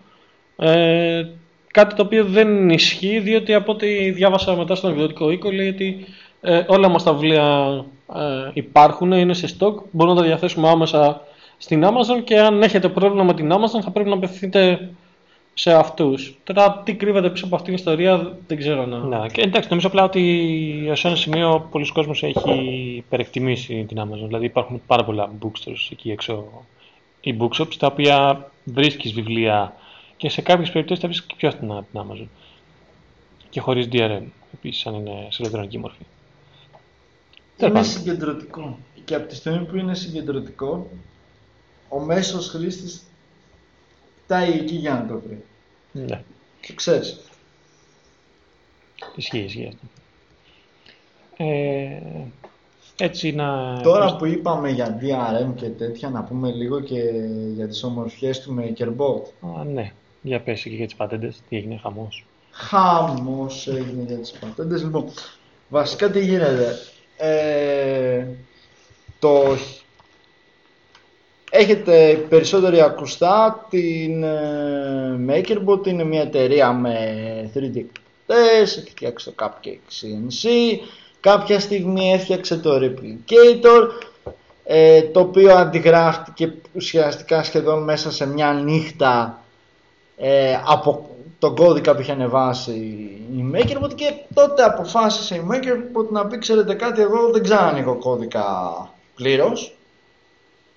Ε, κάτι το οποίο δεν ισχύει, διότι από ό,τι διάβασα μετά στον εκδοτικό οίκο λέει ότι ε, όλα μας τα βιβλία ε, υπάρχουν, είναι σε stock, μπορούμε να τα διαθέσουμε άμεσα στην Amazon και αν έχετε πρόβλημα με την Amazon θα πρέπει να απευθυνθείτε σε αυτούς. Τώρα τι κρύβεται πίσω από αυτήν την ιστορία δεν ξέρω να... Ναι, και εντάξει, νομίζω απλά ότι ω ένα σημείο πολλοί κόσμος έχει υπερεκτιμήσει την Amazon. Δηλαδή υπάρχουν πάρα πολλά bookstores εκεί έξω ή bookshops τα οποία βρίσκεις βιβλία και σε κάποιες περιπτώσεις τα βρίσκεις και πιο φθηνά από την Amazon. Και χωρίς DRM, επίσης αν είναι σε ηλεκτρονική μορφή. Τέλος Είναι πάντων. συγκεντρωτικό. Και από τη στιγμή που είναι συγκεντρωτικό, ο μέσος χρήστης κοιτάει εκεί για να το βρει. Ναι, Το ξέρεις. ισχύει, ισχύει αυτό. Ε, έτσι να... Τώρα που είπαμε για DRM και τέτοια, να πούμε λίγο και για τις ομορφιές του MakerBot. Α, ναι, για πες και για τις πατέντες, τι έγινε, χαμός. Χαμός έγινε για τις πατέντες. Λοιπόν, βασικά τι γίνεται. Ε, το... Έχετε περισσότεροι ακουστά την ε, MakerBot είναι μια εταιρεία με 3D εκδοτές, έχει φτιάξει το Cupcake CNC, κάποια στιγμή έφτιαξε το Replicator, ε, το οποίο αντιγράφτηκε ουσιαστικά σχεδόν μέσα σε μια νύχτα ε, από τον κώδικα που είχε ανεβάσει η MakerBot και τότε αποφάσισε η MakerBot να πει ξέρετε κάτι εγώ δεν ξανανοίγω κώδικα πλήρως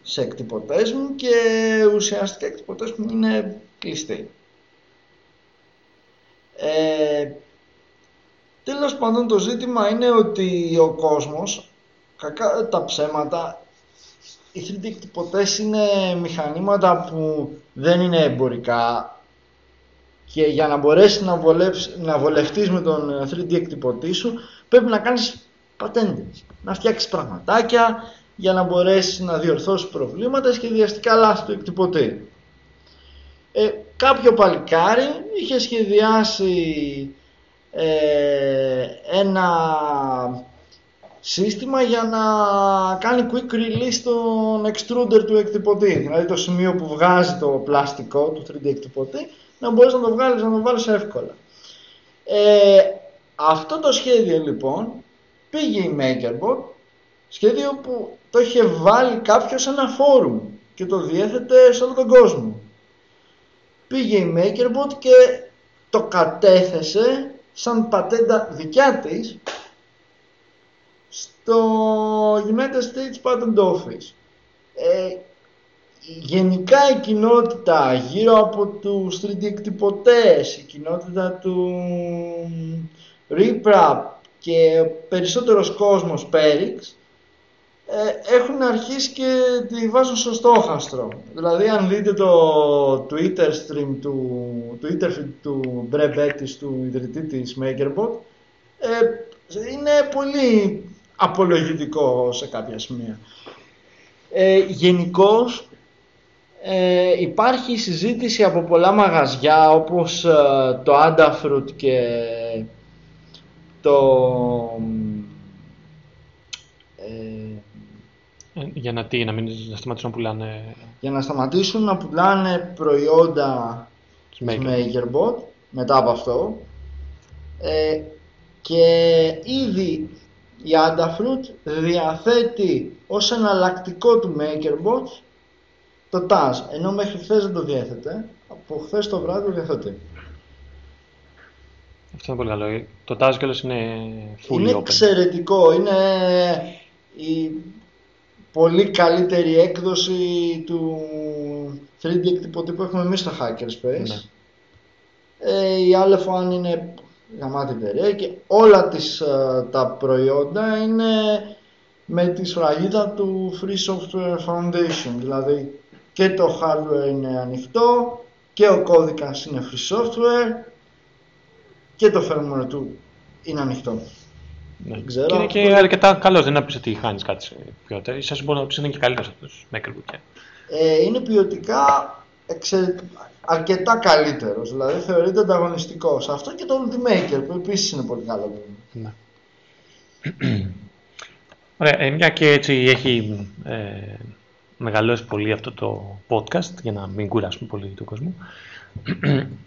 σε εκτυπωτές μου και ουσιαστικά οι εκτυπωτές μου είναι κλειστοί. Ε, τέλος πάντων το ζήτημα είναι ότι ο κόσμος κακά τα ψέματα, οι 3D εκτυπωτές είναι μηχανήματα που δεν είναι εμπορικά και για να μπορέσεις να, βολεύσεις, να βολευτείς με τον 3D εκτυπωτή σου πρέπει να κάνεις πατέντες, να φτιάξεις πραγματάκια για να μπορέσεις να διορθώσεις προβλήματα σχεδιαστικά λάθη του εκτυπωτή. Ε, κάποιο παλικάρι είχε σχεδιάσει ε, ένα σύστημα για να κάνει quick release τον extruder του εκτυπωτή. Δηλαδή το σημείο που βγάζει το πλαστικό του 3D εκτυπωτή να μπορείς να το βγάλεις, να το βάλεις εύκολα. Ε, αυτό το σχέδιο λοιπόν πήγε η MakerBot, σχέδιο που το είχε βάλει κάποιος σε ένα φόρουμ και το διέθετε σε όλο τον κόσμο. Πήγε η MakerBot και το κατέθεσε σαν πατέντα δικιά της στο United States Patent Office. Ε, γενικά η κοινότητα γύρω από τους 3D εκτυπωτές, η κοινότητα του RePrap και περισσότερος κόσμος Perix ε, έχουν αρχίσει και τη βάζουν στο στόχαστρο. Δηλαδή αν δείτε το Twitter stream του Twitter feed του Bre Bettis, του ιδρυτή της MakerBot, ε, είναι πολύ απολογητικό σε κάποια σημεία. Ε, Γενικώς ε, υπάρχει συζήτηση από πολλά μαγαζιά όπως ε, το Adafruit και το ε, για να τι, να, μην, να σταματήσουν να πουλάνε... Για να σταματήσουν να πουλάνε προϊόντα MakerBot μετά από αυτό. Ε, και ήδη η Adafruit διαθέτει ως εναλλακτικό του MakerBot το TAS, ενώ μέχρι χθες δεν το διέθετε, από χθες το βράδυ το διαθέτει. Αυτό είναι πολύ καλό. Το TAS κιόλας είναι full Είναι open. εξαιρετικό, είναι η πολύ καλύτερη έκδοση του 3D εκτυπωτή που έχουμε εμείς στο Hackerspace. Ναι. Ε, η Aleph One είναι γαμάτη εταιρεία και όλα τις, ε, τα προϊόντα είναι με τη σφραγίδα του Free Software Foundation. Δηλαδή και το hardware είναι ανοιχτό και ο κώδικας είναι free software και το firmware του είναι ανοιχτό. Ναι. Δεν ξέρω. Και είναι και αρκετά καλός. Δεν είναι να πει ότι χάνεις κάτι σε ποιότητα. σω μπορεί να πει είναι και καλύτερος από τους MacBook. Ε, είναι ποιοτικά εξε... αρκετά καλύτερος, δηλαδή θεωρείται ανταγωνιστικός. Αυτό και το Ultimaker που επίσης είναι πολύ καλό. Ναι. Ωραία, ε, μια και έτσι έχει ε, μεγαλώσει πολύ αυτό το podcast, για να μην κουράσουμε πολύ τον κόσμο,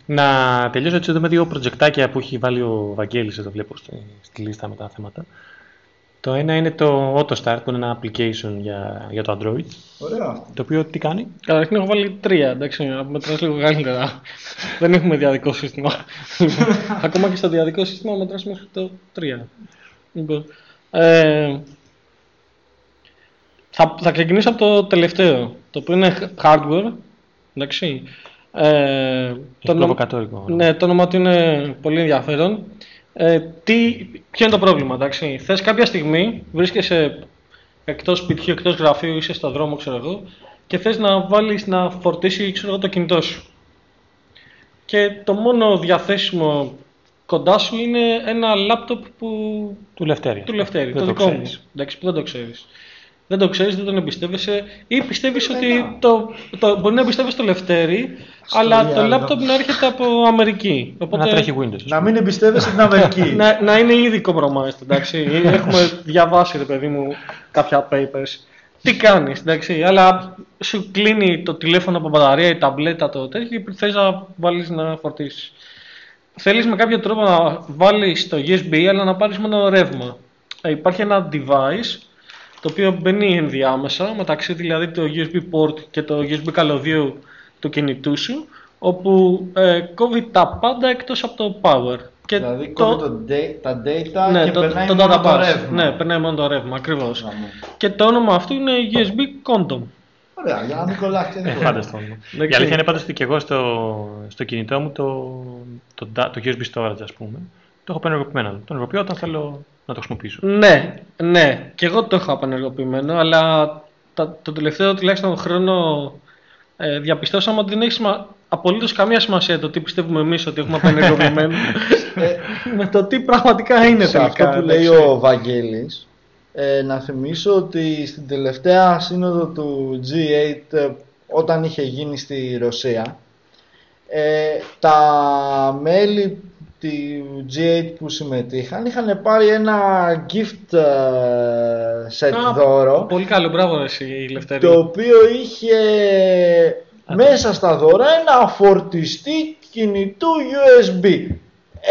να τελειώσω έτσι εδώ με δύο προτζεκτάκια που έχει βάλει ο Βαγγέλης, εδώ βλέπω στη, στη λίστα με τα θέματα. Το ένα είναι το AutoStart, που είναι ένα application για, για το Android, Ωραίο. το οποίο τι κάνει; Καταρχήν έχω βάλει τρία, εντάξει, να μετράς λίγο καλύτερα. <laughs> Δεν έχουμε διαδικό σύστημα. Ακόμα και στο διαδικό σύστημα μετράς μέχρι το τρία. Λοιπόν, ε, θα, θα ξεκινήσω από το τελευταίο, το οποίο είναι hardware, εντάξει. Ε, Έχει το νο- προβοκατόρικο. ναι, το όνομα του είναι πολύ ενδιαφέρον. Ε, τι, ποιο είναι το πρόβλημα, εντάξει. Θες κάποια στιγμή, βρίσκεσαι εκτός σπιτιού, εκτός γραφείου, είσαι στο δρόμο, ξέρω εγώ, και θες να βάλεις να φορτίσει, ξέρω εγώ, το κινητό σου. Και το μόνο διαθέσιμο κοντά σου είναι ένα λάπτοπ που Του Λευτέρη. του Λευτέρη, Δεν το το δικό μου. ξέρεις. Εντάξει, που δεν το ξέρεις. Δεν το ξέρεις, δεν τον εμπιστεύεσαι ή πιστεύεις Ε, ότι ναι. το, το, μπορεί να εμπιστεύεσαι το Λευτέρη, Στο αλλά το διάλογο. λάπτοπ να έρχεται από Αμερική. Να τρέχει Windows. Να μην εμπιστεύεσαι την Αμερική. <laughs> να, να είναι ήδη compromised, εντάξει. Έχουμε διαβάσει, ρε παιδί μου, κάποια papers. Τι κάνεις, εντάξει, αλλά σου κλείνει το τηλέφωνο από μπαταρία, η ταμπλέτα, το τέτοιο και θες να βάλεις να φορτίσεις. Θέλεις με κάποιο τρόπο να βάλεις το USB, αλλά να πάρεις μόνο ρεύμα. Ε, υπάρχει ένα device, το οποίο μπαίνει ενδιάμεσα, μεταξύ δηλαδή το USB port και το USB καλωδίου του κινητού σου, όπου ε, κόβει τα πάντα εκτός από το power. Και δηλαδή κόβει το da- τα data ναι, και το, περνάει το μόνο data το bus. ρεύμα. Ναι, περνάει μόνο το ρεύμα, ακριβώς. Γαμώ. Και το όνομα αυτού είναι USB Condom. Ωραία, για να μην κολλάξει. Ε, φάνταστο. όνομα. Η αλήθεια είναι πάντως ότι και εγώ στο, στο κινητό μου το, το, da- το USB storage ας πούμε Το έχω απενεργοποιημένο. Το ενεργοποιώ όταν θέλω να το χρησιμοποιήσω. Ναι, ναι. Και εγώ το έχω απενεργοποιημένο, αλλά τα, το τελευταίο τουλάχιστον χρόνο ε, διαπιστώσαμε ότι δεν έχει σημα... απολύτως καμία σημασία το τι πιστεύουμε εμείς ότι έχουμε απενεργοποιημένο. <laughs> ε, με το τι πραγματικά είναι σε τελικά. Αυτό που λέει ο Βαγγέλης, ε, να θυμίσω ότι στην τελευταία σύνοδο του G8 ε, όταν είχε γίνει στη Ρωσία ε, τα μέλη του G8 που συμμετείχαν είχαν πάρει ένα gift ε, set δώρο Πολύ καλό, μπράβο εσύ Λευτέρη. το οποίο είχε μέσα στα δώρα ένα φορτιστή κινητού USB.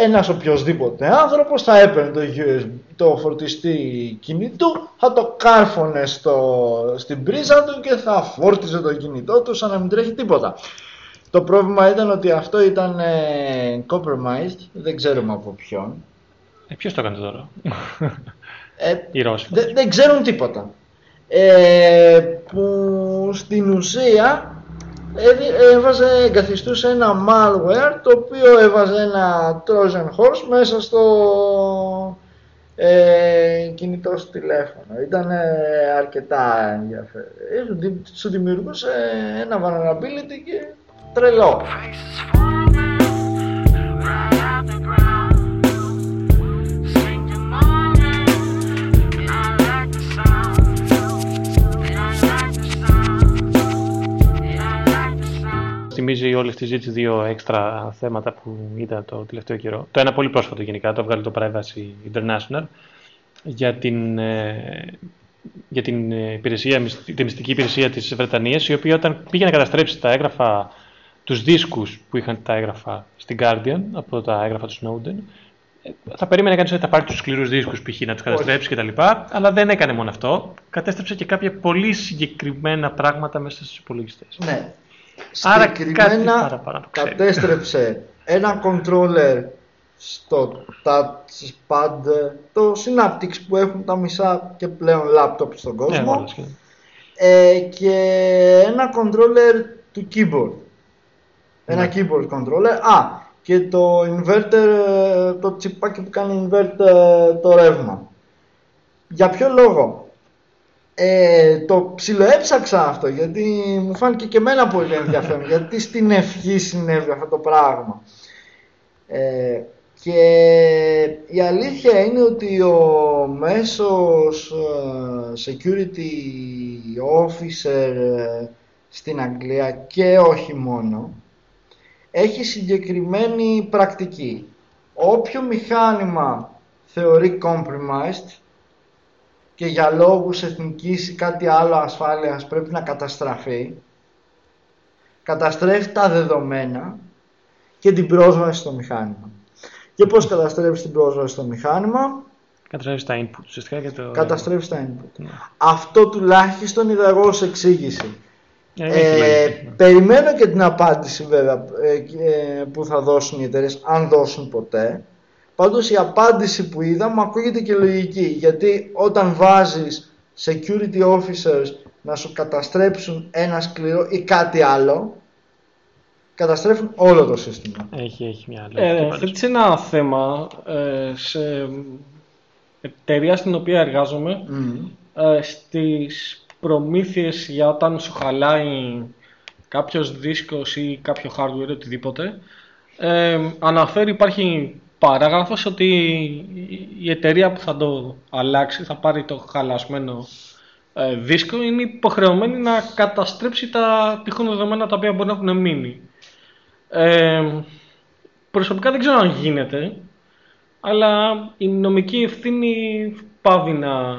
Ένας οποιοδήποτε άνθρωπος θα έπαιρνε το, USB, το φορτιστή κινητού, θα το κάρφωνε στο, στην πρίζα του και θα φόρτιζε το κινητό του σαν να μην τρέχει τίποτα. Το πρόβλημα ήταν ότι αυτό ήταν ε, compromised, δεν ξέρουμε από ποιον. Ε, Ποιος το έκανε τώρα, Ε, Οι Ρώσοι. δεν, δεν ξέρουν τίποτα. Ε, που στην ουσία έδι- έβαζε, εγκαθιστούσε ένα malware το οποίο έβαζε ένα Trojan horse μέσα στο ε, κινητό σου τηλέφωνο. Ήταν αρκετά ενδιαφέρον. Ε, σου δη- Σου δημιουργούσε ένα vulnerability και τρελό. Faces forming right out the ground. Sing your morning, and I like the sound. And I like the sound. And I like the sound. Θυμίζει όλη αυτή τη ζήτηση δύο έξτρα θέματα που είδα το τελευταίο καιρό. Το ένα πολύ πρόσφατο γενικά, το έβγαλε το Privacy International για την, ε, για την ε, υπηρεσία, μυσ- τη μυστική υπηρεσία της Βρετανίας η οποία όταν πήγε να καταστρέψει τα έγγραφα, τους δίσκους που είχαν τα έγγραφα στην Guardian από τα έγγραφα του Snowden ε, θα περίμενε κανείς ότι θα πάρει τους σκληρούς δίσκους π.χ. να τους καταστρέψει κτλ. Αλλά δεν έκανε μόνο αυτό. Κατέστρεψε και κάποια πολύ συγκεκριμένα πράγματα μέσα στους υπολογιστές. Ναι. Άρα κάτι Συγκεκριμένα παραπάνω το ξέρει. κατέστρεψε ένα controller στο touchpad, το Synaptics που έχουν τα μισά και πλέον laptop στον Ναι, κόσμο όλα σχεδόν. ε, και ένα controller του keyboard. Ένα Ναι. keyboard controller. Α, και το inverter, ε, το τσιπάκι που κάνει invert ε, το ρεύμα. Για ποιο λόγο; Ε, το ψιλοέψαξα αυτό γιατί μου φάνηκε και εμένα πολύ ενδιαφέρον <laughs> γιατί στην ευχή συνέβη αυτό το πράγμα. Ε, και η αλήθεια είναι ότι ο μέσος ε, security officer ε, στην Αγγλία και όχι μόνο έχει συγκεκριμένη πρακτική. Όποιο μηχάνημα θεωρεί compromised και για λόγους εθνικής ή κάτι άλλο ασφάλειας πρέπει να καταστραφεί, καταστρέφει τα δεδομένα και την πρόσβαση στο μηχάνημα. Και πώς καταστρέφεις την πρόσβαση στο μηχάνημα, Καταστρέφεις τα input ουσιαστικά και το. καταστρέφεις τα input. Ναι. Αυτό τουλάχιστον είδα εγώ ως εξήγηση. Ε, έχει Ε, λογική, ναι. περιμένω και την απάντηση βέβαια ε, και, ε, που θα δώσουν οι εταιρείες, αν δώσουν ποτέ. Πάντως η απάντηση που είδα μου ακούγεται και λογική, γιατί όταν βάζεις security officers να σου καταστρέψουν ένα σκληρό ή κάτι άλλο, καταστρέφουν όλο το σύστημα. Έχει, έχει μια λογική. Ε, πάντως. θέτεις ένα θέμα ε, σε εταιρεία στην οποία εργάζομαι Μμμ. ε, στις προμήθειες για όταν σου χαλάει κάποιος δίσκος ή κάποιο hardware οτιδήποτε ε, αναφέρει υπάρχει παράγραφος ότι η εταιρεία που θα το αλλάξει θα πάρει το χαλασμένο ε, δίσκο είναι υποχρεωμένη να καταστρέψει τα τυχόν δεδομένα τα οποία μπορεί να έχουν μείνει. Ε, προσωπικά δεν ξέρω αν γίνεται, αλλά η νομική ευθύνη πάβει να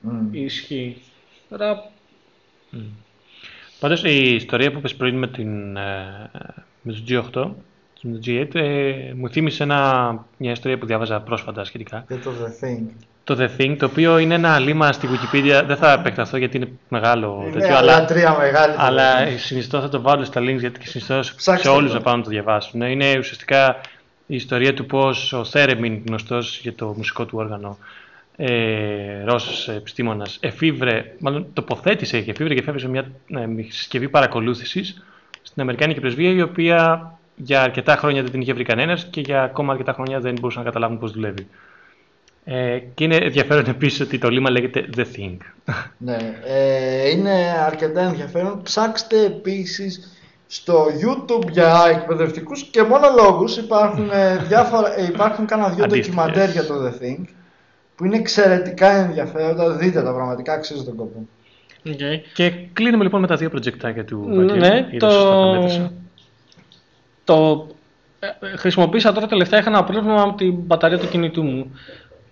Μμ. ισχύει. Τώρα, Πάντως η ιστορία που είπες πριν με, την, ε, με τους G8 και με το G8 ε, μου θύμισε ένα, μια ιστορία που διάβαζα πρόσφατα σχετικά. Και το The Thing. Το The Thing, το οποίο είναι ένα λίμα στη Wikipedia, δεν θα επεκταθώ γιατί είναι μεγάλο Είναι τέτοιο, αλλά, τρία μεγάλη. το αλλά The Thing. συνιστώ θα το βάλω στα links γιατί και συνιστώ σε Ψάξτε όλους το. να πάνε να το διαβάσουν. Είναι ουσιαστικά η ιστορία του πώς ο Θέρεμιν, γνωστός για το μουσικό του όργανο, ε, Ρώσος επιστήμονας, εφήβρε, μάλλον τοποθέτησε και εφήβρε και εφεύρεσε μια ε, συσκευή παρακολούθησης στην Αμερικάνικη πρεσβεία η οποία για αρκετά χρόνια δεν την είχε βρει κανένας και για ακόμα αρκετά χρόνια δεν μπορούσαν να καταλάβουν πώς δουλεύει. Ε, και είναι ενδιαφέρον επίσης ότι το λίμα λέγεται The Thing. Ναι, ε, είναι αρκετά ενδιαφέρον. Ψάξτε επίσης στο YouTube για εκπαιδευτικούς και μόνο λόγους υπάρχουν, ε, διάφορα, ε, υπάρχουν κάνα δύο Αντίστοιχες. ντοκιμαντέρ για το The Thing που είναι εξαιρετικά ενδιαφέροντα. Δείτε τα πραγματικά, αξίζει τον κόπο. Οκ. Και κλείνουμε λοιπόν με τα δύο προτζεκτάκια του Ναι, Βαγγέλη. Είδες σωστά τα το, μέτρησα. το ε, ε, χρησιμοποίησα τώρα τελευταία, είχα ένα πρόβλημα με την μπαταρία του κινητού μου.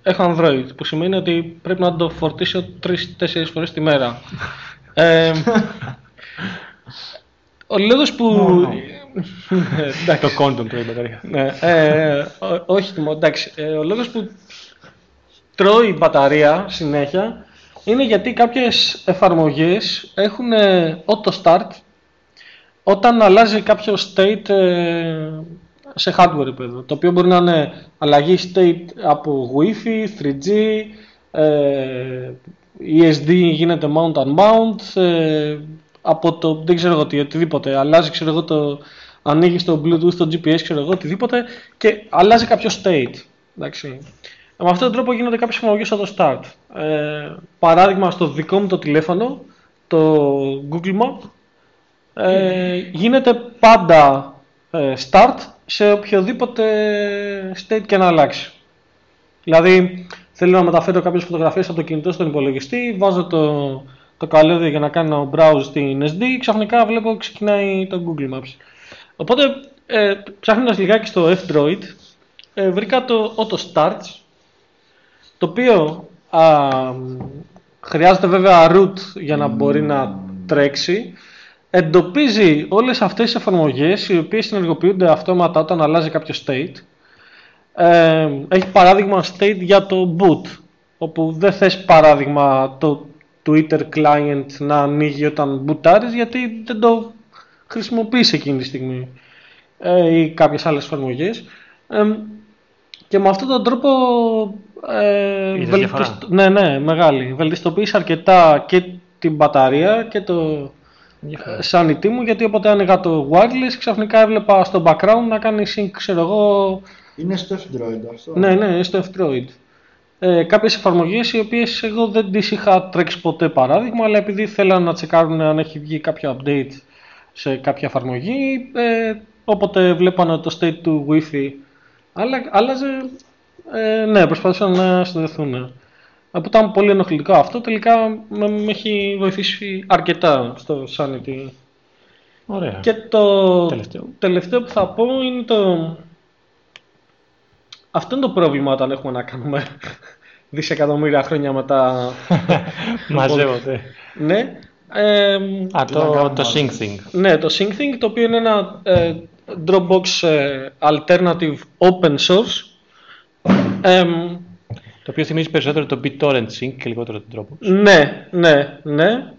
Έχω Android, που σημαίνει ότι πρέπει να το φορτίσω 3-4 φορές τη μέρα. <laughs> ε, ο λόγος που... Μόνο. Εντάξει. Το κόντομ του η μπαταρία. Ναι, ε, ό- όχι, Τιμώ, εντάξει. Ε, ο λόγος που τρώει η μπαταρία συνέχεια είναι γιατί κάποιες εφαρμογές έχουν ε, auto start όταν αλλάζει κάποιο state ε, σε hardware επίπεδο. Το οποίο μπορεί να είναι αλλαγή state από Wi-Fi, 3G, ε, ESD γίνεται mount unmount, ε, από το δεν ξέρω εγώ τι, οτιδήποτε. Αλλάζει, ξέρω εγώ, το, ανοίγεις το Bluetooth, το GPS, ξέρω εγώ, οτιδήποτε και αλλάζει κάποιο state. Εντάξει. Με αυτόν τον τρόπο γίνονται κάποιες εφαρμογές στο start. Ε, παράδειγμα, στο δικό μου το τηλέφωνο, το Google Map, ε, γίνεται πάντα ε, start σε οποιοδήποτε state και να αλλάξει. Δηλαδή, θέλω να μεταφέρω κάποιες φωτογραφίες από το κινητό στον υπολογιστή, βάζω το, το καλώδιο για να κάνω browse στην SD, ξαφνικά βλέπω ξεκινάει το Google Maps. Οπότε, ε, ψάχνοντας λιγάκι στο F-Droid, ε, βρήκα το Auto Starts, το οποίο α, χρειάζεται βέβαια root για να μπορεί να τρέξει. Εντοπίζει όλες αυτές τις εφαρμογές οι οποίες συνεργοποιούνται αυτόματα όταν αλλάζει κάποιο state. Ε, έχει παράδειγμα state για το boot, όπου δεν θες παράδειγμα το Twitter client να ανοίγει όταν μπουτάρεις γιατί δεν το χρησιμοποιείς εκείνη τη στιγμή ε, ή κάποιες άλλες εφαρμογές. Ε, και με αυτόν τον τρόπο ε, Είδες βελτιστ- διαφορά; ναι, ναι, μεγάλη. Βελτιστοποίησε αρκετά και την μπαταρία και το Ενδιαφέρον. sanity μου γιατί όποτε άνοιγα το wireless ξαφνικά έβλεπα στο background να κάνει sync, ξέρω εγώ, Είναι στο F-Droid αυτό; ναι, ναι, στο F-Droid. Ε, κάποιες εφαρμογές οι οποίες εγώ δεν τις είχα τρέξει ποτέ παράδειγμα, αλλά επειδή θέλαν να τσεκάρουν αν έχει βγει κάποιο update σε κάποια εφαρμογή, ε, όποτε βλέπανε το state του Wi-Fi άλλα, άλλαζε, ε, ναι, προσπαθούσαν να συνδεθούν. Ε, Που ήταν πολύ ενοχλητικό αυτό, τελικά με, με έχει βοηθήσει αρκετά στο Sanity. Ωραία. Και το Τελευταίο. τελευταίο που θα πω είναι το... Αυτό είναι το πρόβλημα όταν έχουμε να κάνουμε <laughs> δισεκατομμύρια χρόνια μετά. <laughs> Μαζεύονται. ναι. Ε, Α, Τι να το, κάνουμε το μαζί. SyncThing. ναι, το SyncThing, το οποίο είναι ένα ε, Dropbox ε, alternative open source. Εμ, Το οποίο θυμίζει περισσότερο το BitTorrent Sync και λιγότερο τον τρόπο. Ναι, ναι, ναι.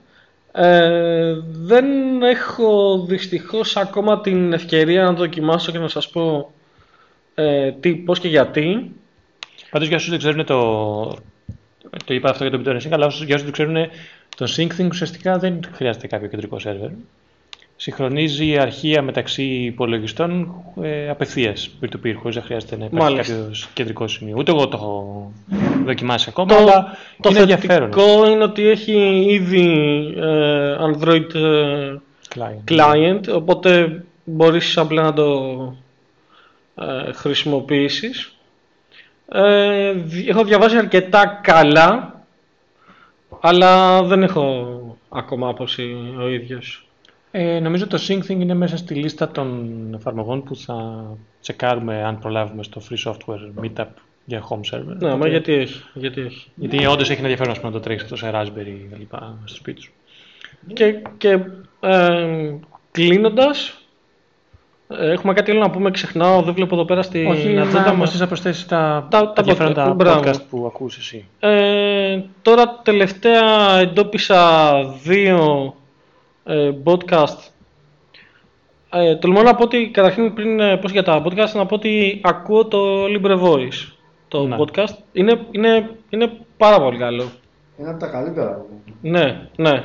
Ε, δεν έχω δυστυχώς ακόμα την ευκαιρία να το δοκιμάσω και να σας πω ε, τι, πώς και γιατί. Πάντως για όσους δεν ξέρουν το... Το είπα αυτό για το BitTorrent Sync, αλλά όσους, για όσους δεν ξέρουν το SyncThing ουσιαστικά δεν χρειάζεται κάποιο κεντρικό σερβερ. Συγχρονίζει αρχεία μεταξύ υπολογιστών ε, απευθείας peer-to-peer, χωρίς να χρειάζεται να υπάρχει Μάλιστα. κάποιος κεντρικός σημείο. Ούτε εγώ το έχω δοκιμάσει ακόμα, Το, αλλά το είναι ενδιαφέρον. θετικό είναι ότι έχει ήδη ε, Android ε, Client. client, οπότε μπορείς απλά να το ε, χρησιμοποιήσεις. Ε, δι- έχω διαβάσει αρκετά καλά, αλλά δεν έχω ακόμα άποψη ο ίδιος. Ε, νομίζω το SyncThing είναι μέσα στη λίστα των εφαρμογών που θα τσεκάρουμε αν προλάβουμε στο Free Software Meetup για home server. Ναι, μα Οπότε- γιατί έχει. Γιατί έχει. Γιατί όντως έχει ένα ενδιαφέρον ας πούμε, να το τρέξει αυτό σε Raspberry και λοιπά στο σπίτι σου. Και, και ε, κλείνοντας, ε, έχουμε κάτι άλλο να πούμε, ξεχνάω, δεν βλέπω εδώ πέρα στην Όχι, ατζέντα να μας. μας θες να προσθέσεις τα, Τα- τα, τα ενδιαφέροντα podcast, μπράβο. podcast που ακούς εσύ. Ε, τώρα τελευταία εντόπισα δύο ε, podcast. Ε, τολμώ να πω ότι καταρχήν πριν ε, πω για τα podcast να πω ότι ακούω το Libre Voice το Ναι. podcast. Είναι, είναι, είναι πάρα πολύ καλό. Είναι από τα καλύτερα. Ναι, ναι.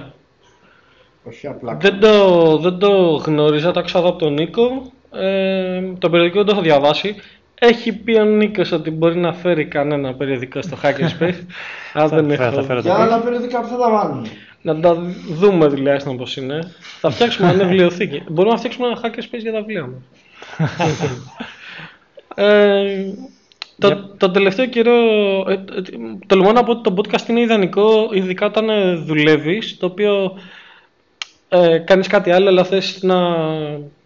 Όχι απλά. Δεν το, δεν το γνώριζα, το άκουσα εδώ από τον Νίκο. Ε, το περιοδικό δεν το έχω διαβάσει. Έχει πει ο Νίκος ότι μπορεί να φέρει κανένα περιοδικό στο <laughs> Hackerspace. αλλά δεν Θα- θα έχω. φέρω το Για πει. άλλα περιοδικά που θα τα βάλουν. Να τα δούμε τουλάχιστον πώς είναι. Θα φτιάξουμε ένα βιβλιοθήκη. Μπορούμε να φτιάξουμε ένα hackerspace για τα βιβλία μας. <laughs> ε, το, το τελευταίο καιρό, ε, ε, τολμώ να πω ότι το podcast είναι ιδανικό, ειδικά όταν ε, δουλεύεις, το οποίο ε, κάνεις κάτι άλλο, αλλά θες να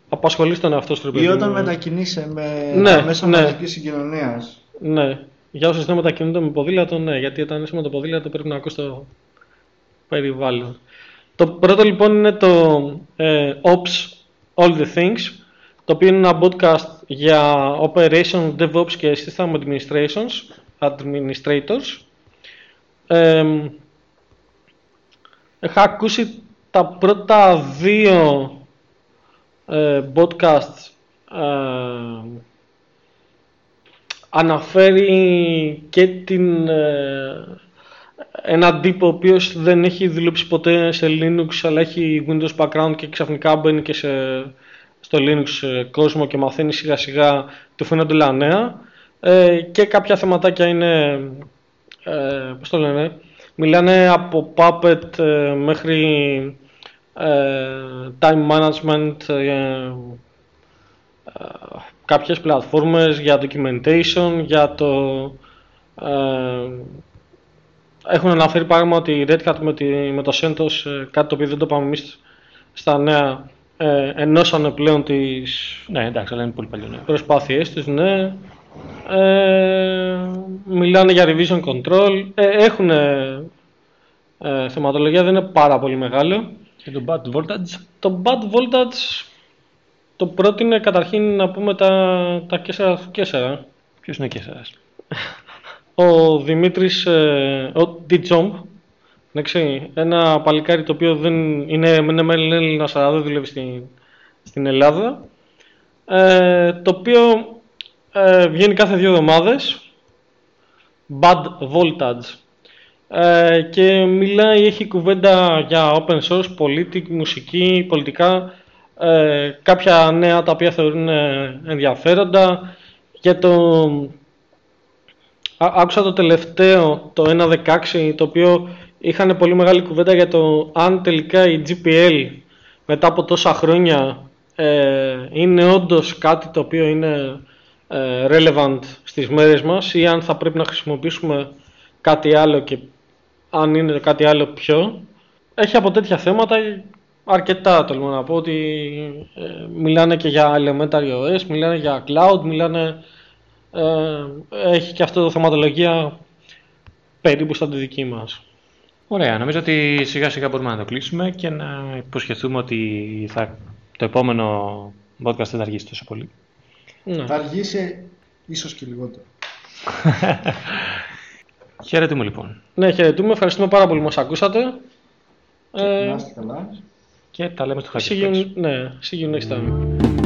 απασχολείς τον εαυτό σου. ρε Ή παιδί όταν μου. μετακινείσαι με Ναι, τα μέσα ναι. μαζικής συγκοινωνίας. Ναι. Για όσους δεν μετακινούνται με ποδήλατο, ναι. Γιατί όταν είσαι με το ποδήλατο πρέπει να ακούς το περιβάλλον. Το πρώτο λοιπόν είναι το ε, Ops All the Things, το οποίο είναι ένα podcast για Operation, DevOps και System Administrations, Administrators. Ε, είχα ακούσει τα πρώτα δύο ε, podcasts ε, αναφέρει και την, ε, έναν τύπο ο οποίος δεν έχει δουλέψει ποτέ σε Linux αλλά έχει Windows background και ξαφνικά μπαίνει και σε, στο Linux ε, κόσμο και μαθαίνει σιγά σιγά του φαίνονται όλα νέα. Ε, και κάποια θεματάκια είναι ε, πώς το λένε μιλάνε από Puppet ε, μέχρι ε, time management ε, κάποιες πλατφόρμες για documentation, για το... Ε, έχουν αναφέρει πράγμα ότι η Red Hat με, τη, με το CentOS, ε, κάτι το οποίο δεν το πάμε εμείς στα νέα, ε, ενώσανε πλέον τις Ναι, εντάξει, αλλά είναι πολύ παλιό. Ναι. προσπάθειές τους, ναι. Ε, μιλάνε για revision control. Ε, έχουν ε, θεματολογία, δεν είναι πάρα πολύ μεγάλο. Και το bad voltage; Το bad voltage το πρότεινε καταρχήν να πούμε τα, τα Κέσσερα του Κέσσερα. Ποιος είναι ο Κέσσερας; <laughs> Ο Δημήτρης, ε, ο Ντιτζόμπ, εντάξει, ένα παλικάρι το οποίο δεν είναι, είναι μεν Έλληνας αλλά δεν δουλεύει στην, στην Ελλάδα, ε, το οποίο ε, βγαίνει κάθε δύο εβδομάδες, Bad Voltage, ε, και μιλάει, έχει κουβέντα για open source, πολίτη, μουσική, πολιτικά, ε, κάποια νέα τα οποία θεωρούν ε, ενδιαφέροντα, για το Ά- Άκουσα το τελευταίο, το 1.16, το οποίο είχαν πολύ μεγάλη κουβέντα για το αν τελικά η GPL μετά από τόσα χρόνια ε, είναι όντως κάτι το οποίο είναι ε, relevant στις μέρες μας ή αν θα πρέπει να χρησιμοποιήσουμε κάτι άλλο και αν είναι κάτι άλλο ποιο. Έχει από τέτοια θέματα αρκετά τολμώ να πω ότι ε, μιλάνε και για elementary OS, μιλάνε για cloud, μιλάνε ε, έχει και αυτό το θεματολογία περίπου σαν τη δική μας. Ωραία, νομίζω ότι σιγά σιγά μπορούμε να το κλείσουμε και να υποσχεθούμε ότι θα, το επόμενο podcast δεν θα αργήσει τόσο πολύ. Ναι. Θα αργήσει ίσως και λιγότερο. <laughs> Χαιρετούμε λοιπόν ναι, χαιρετούμε. Ευχαριστούμε πάρα πολύ που μας ακούσατε. Να Ε, είστε καλά. και τα λέμε στο see Hacker you, ναι, see you next time.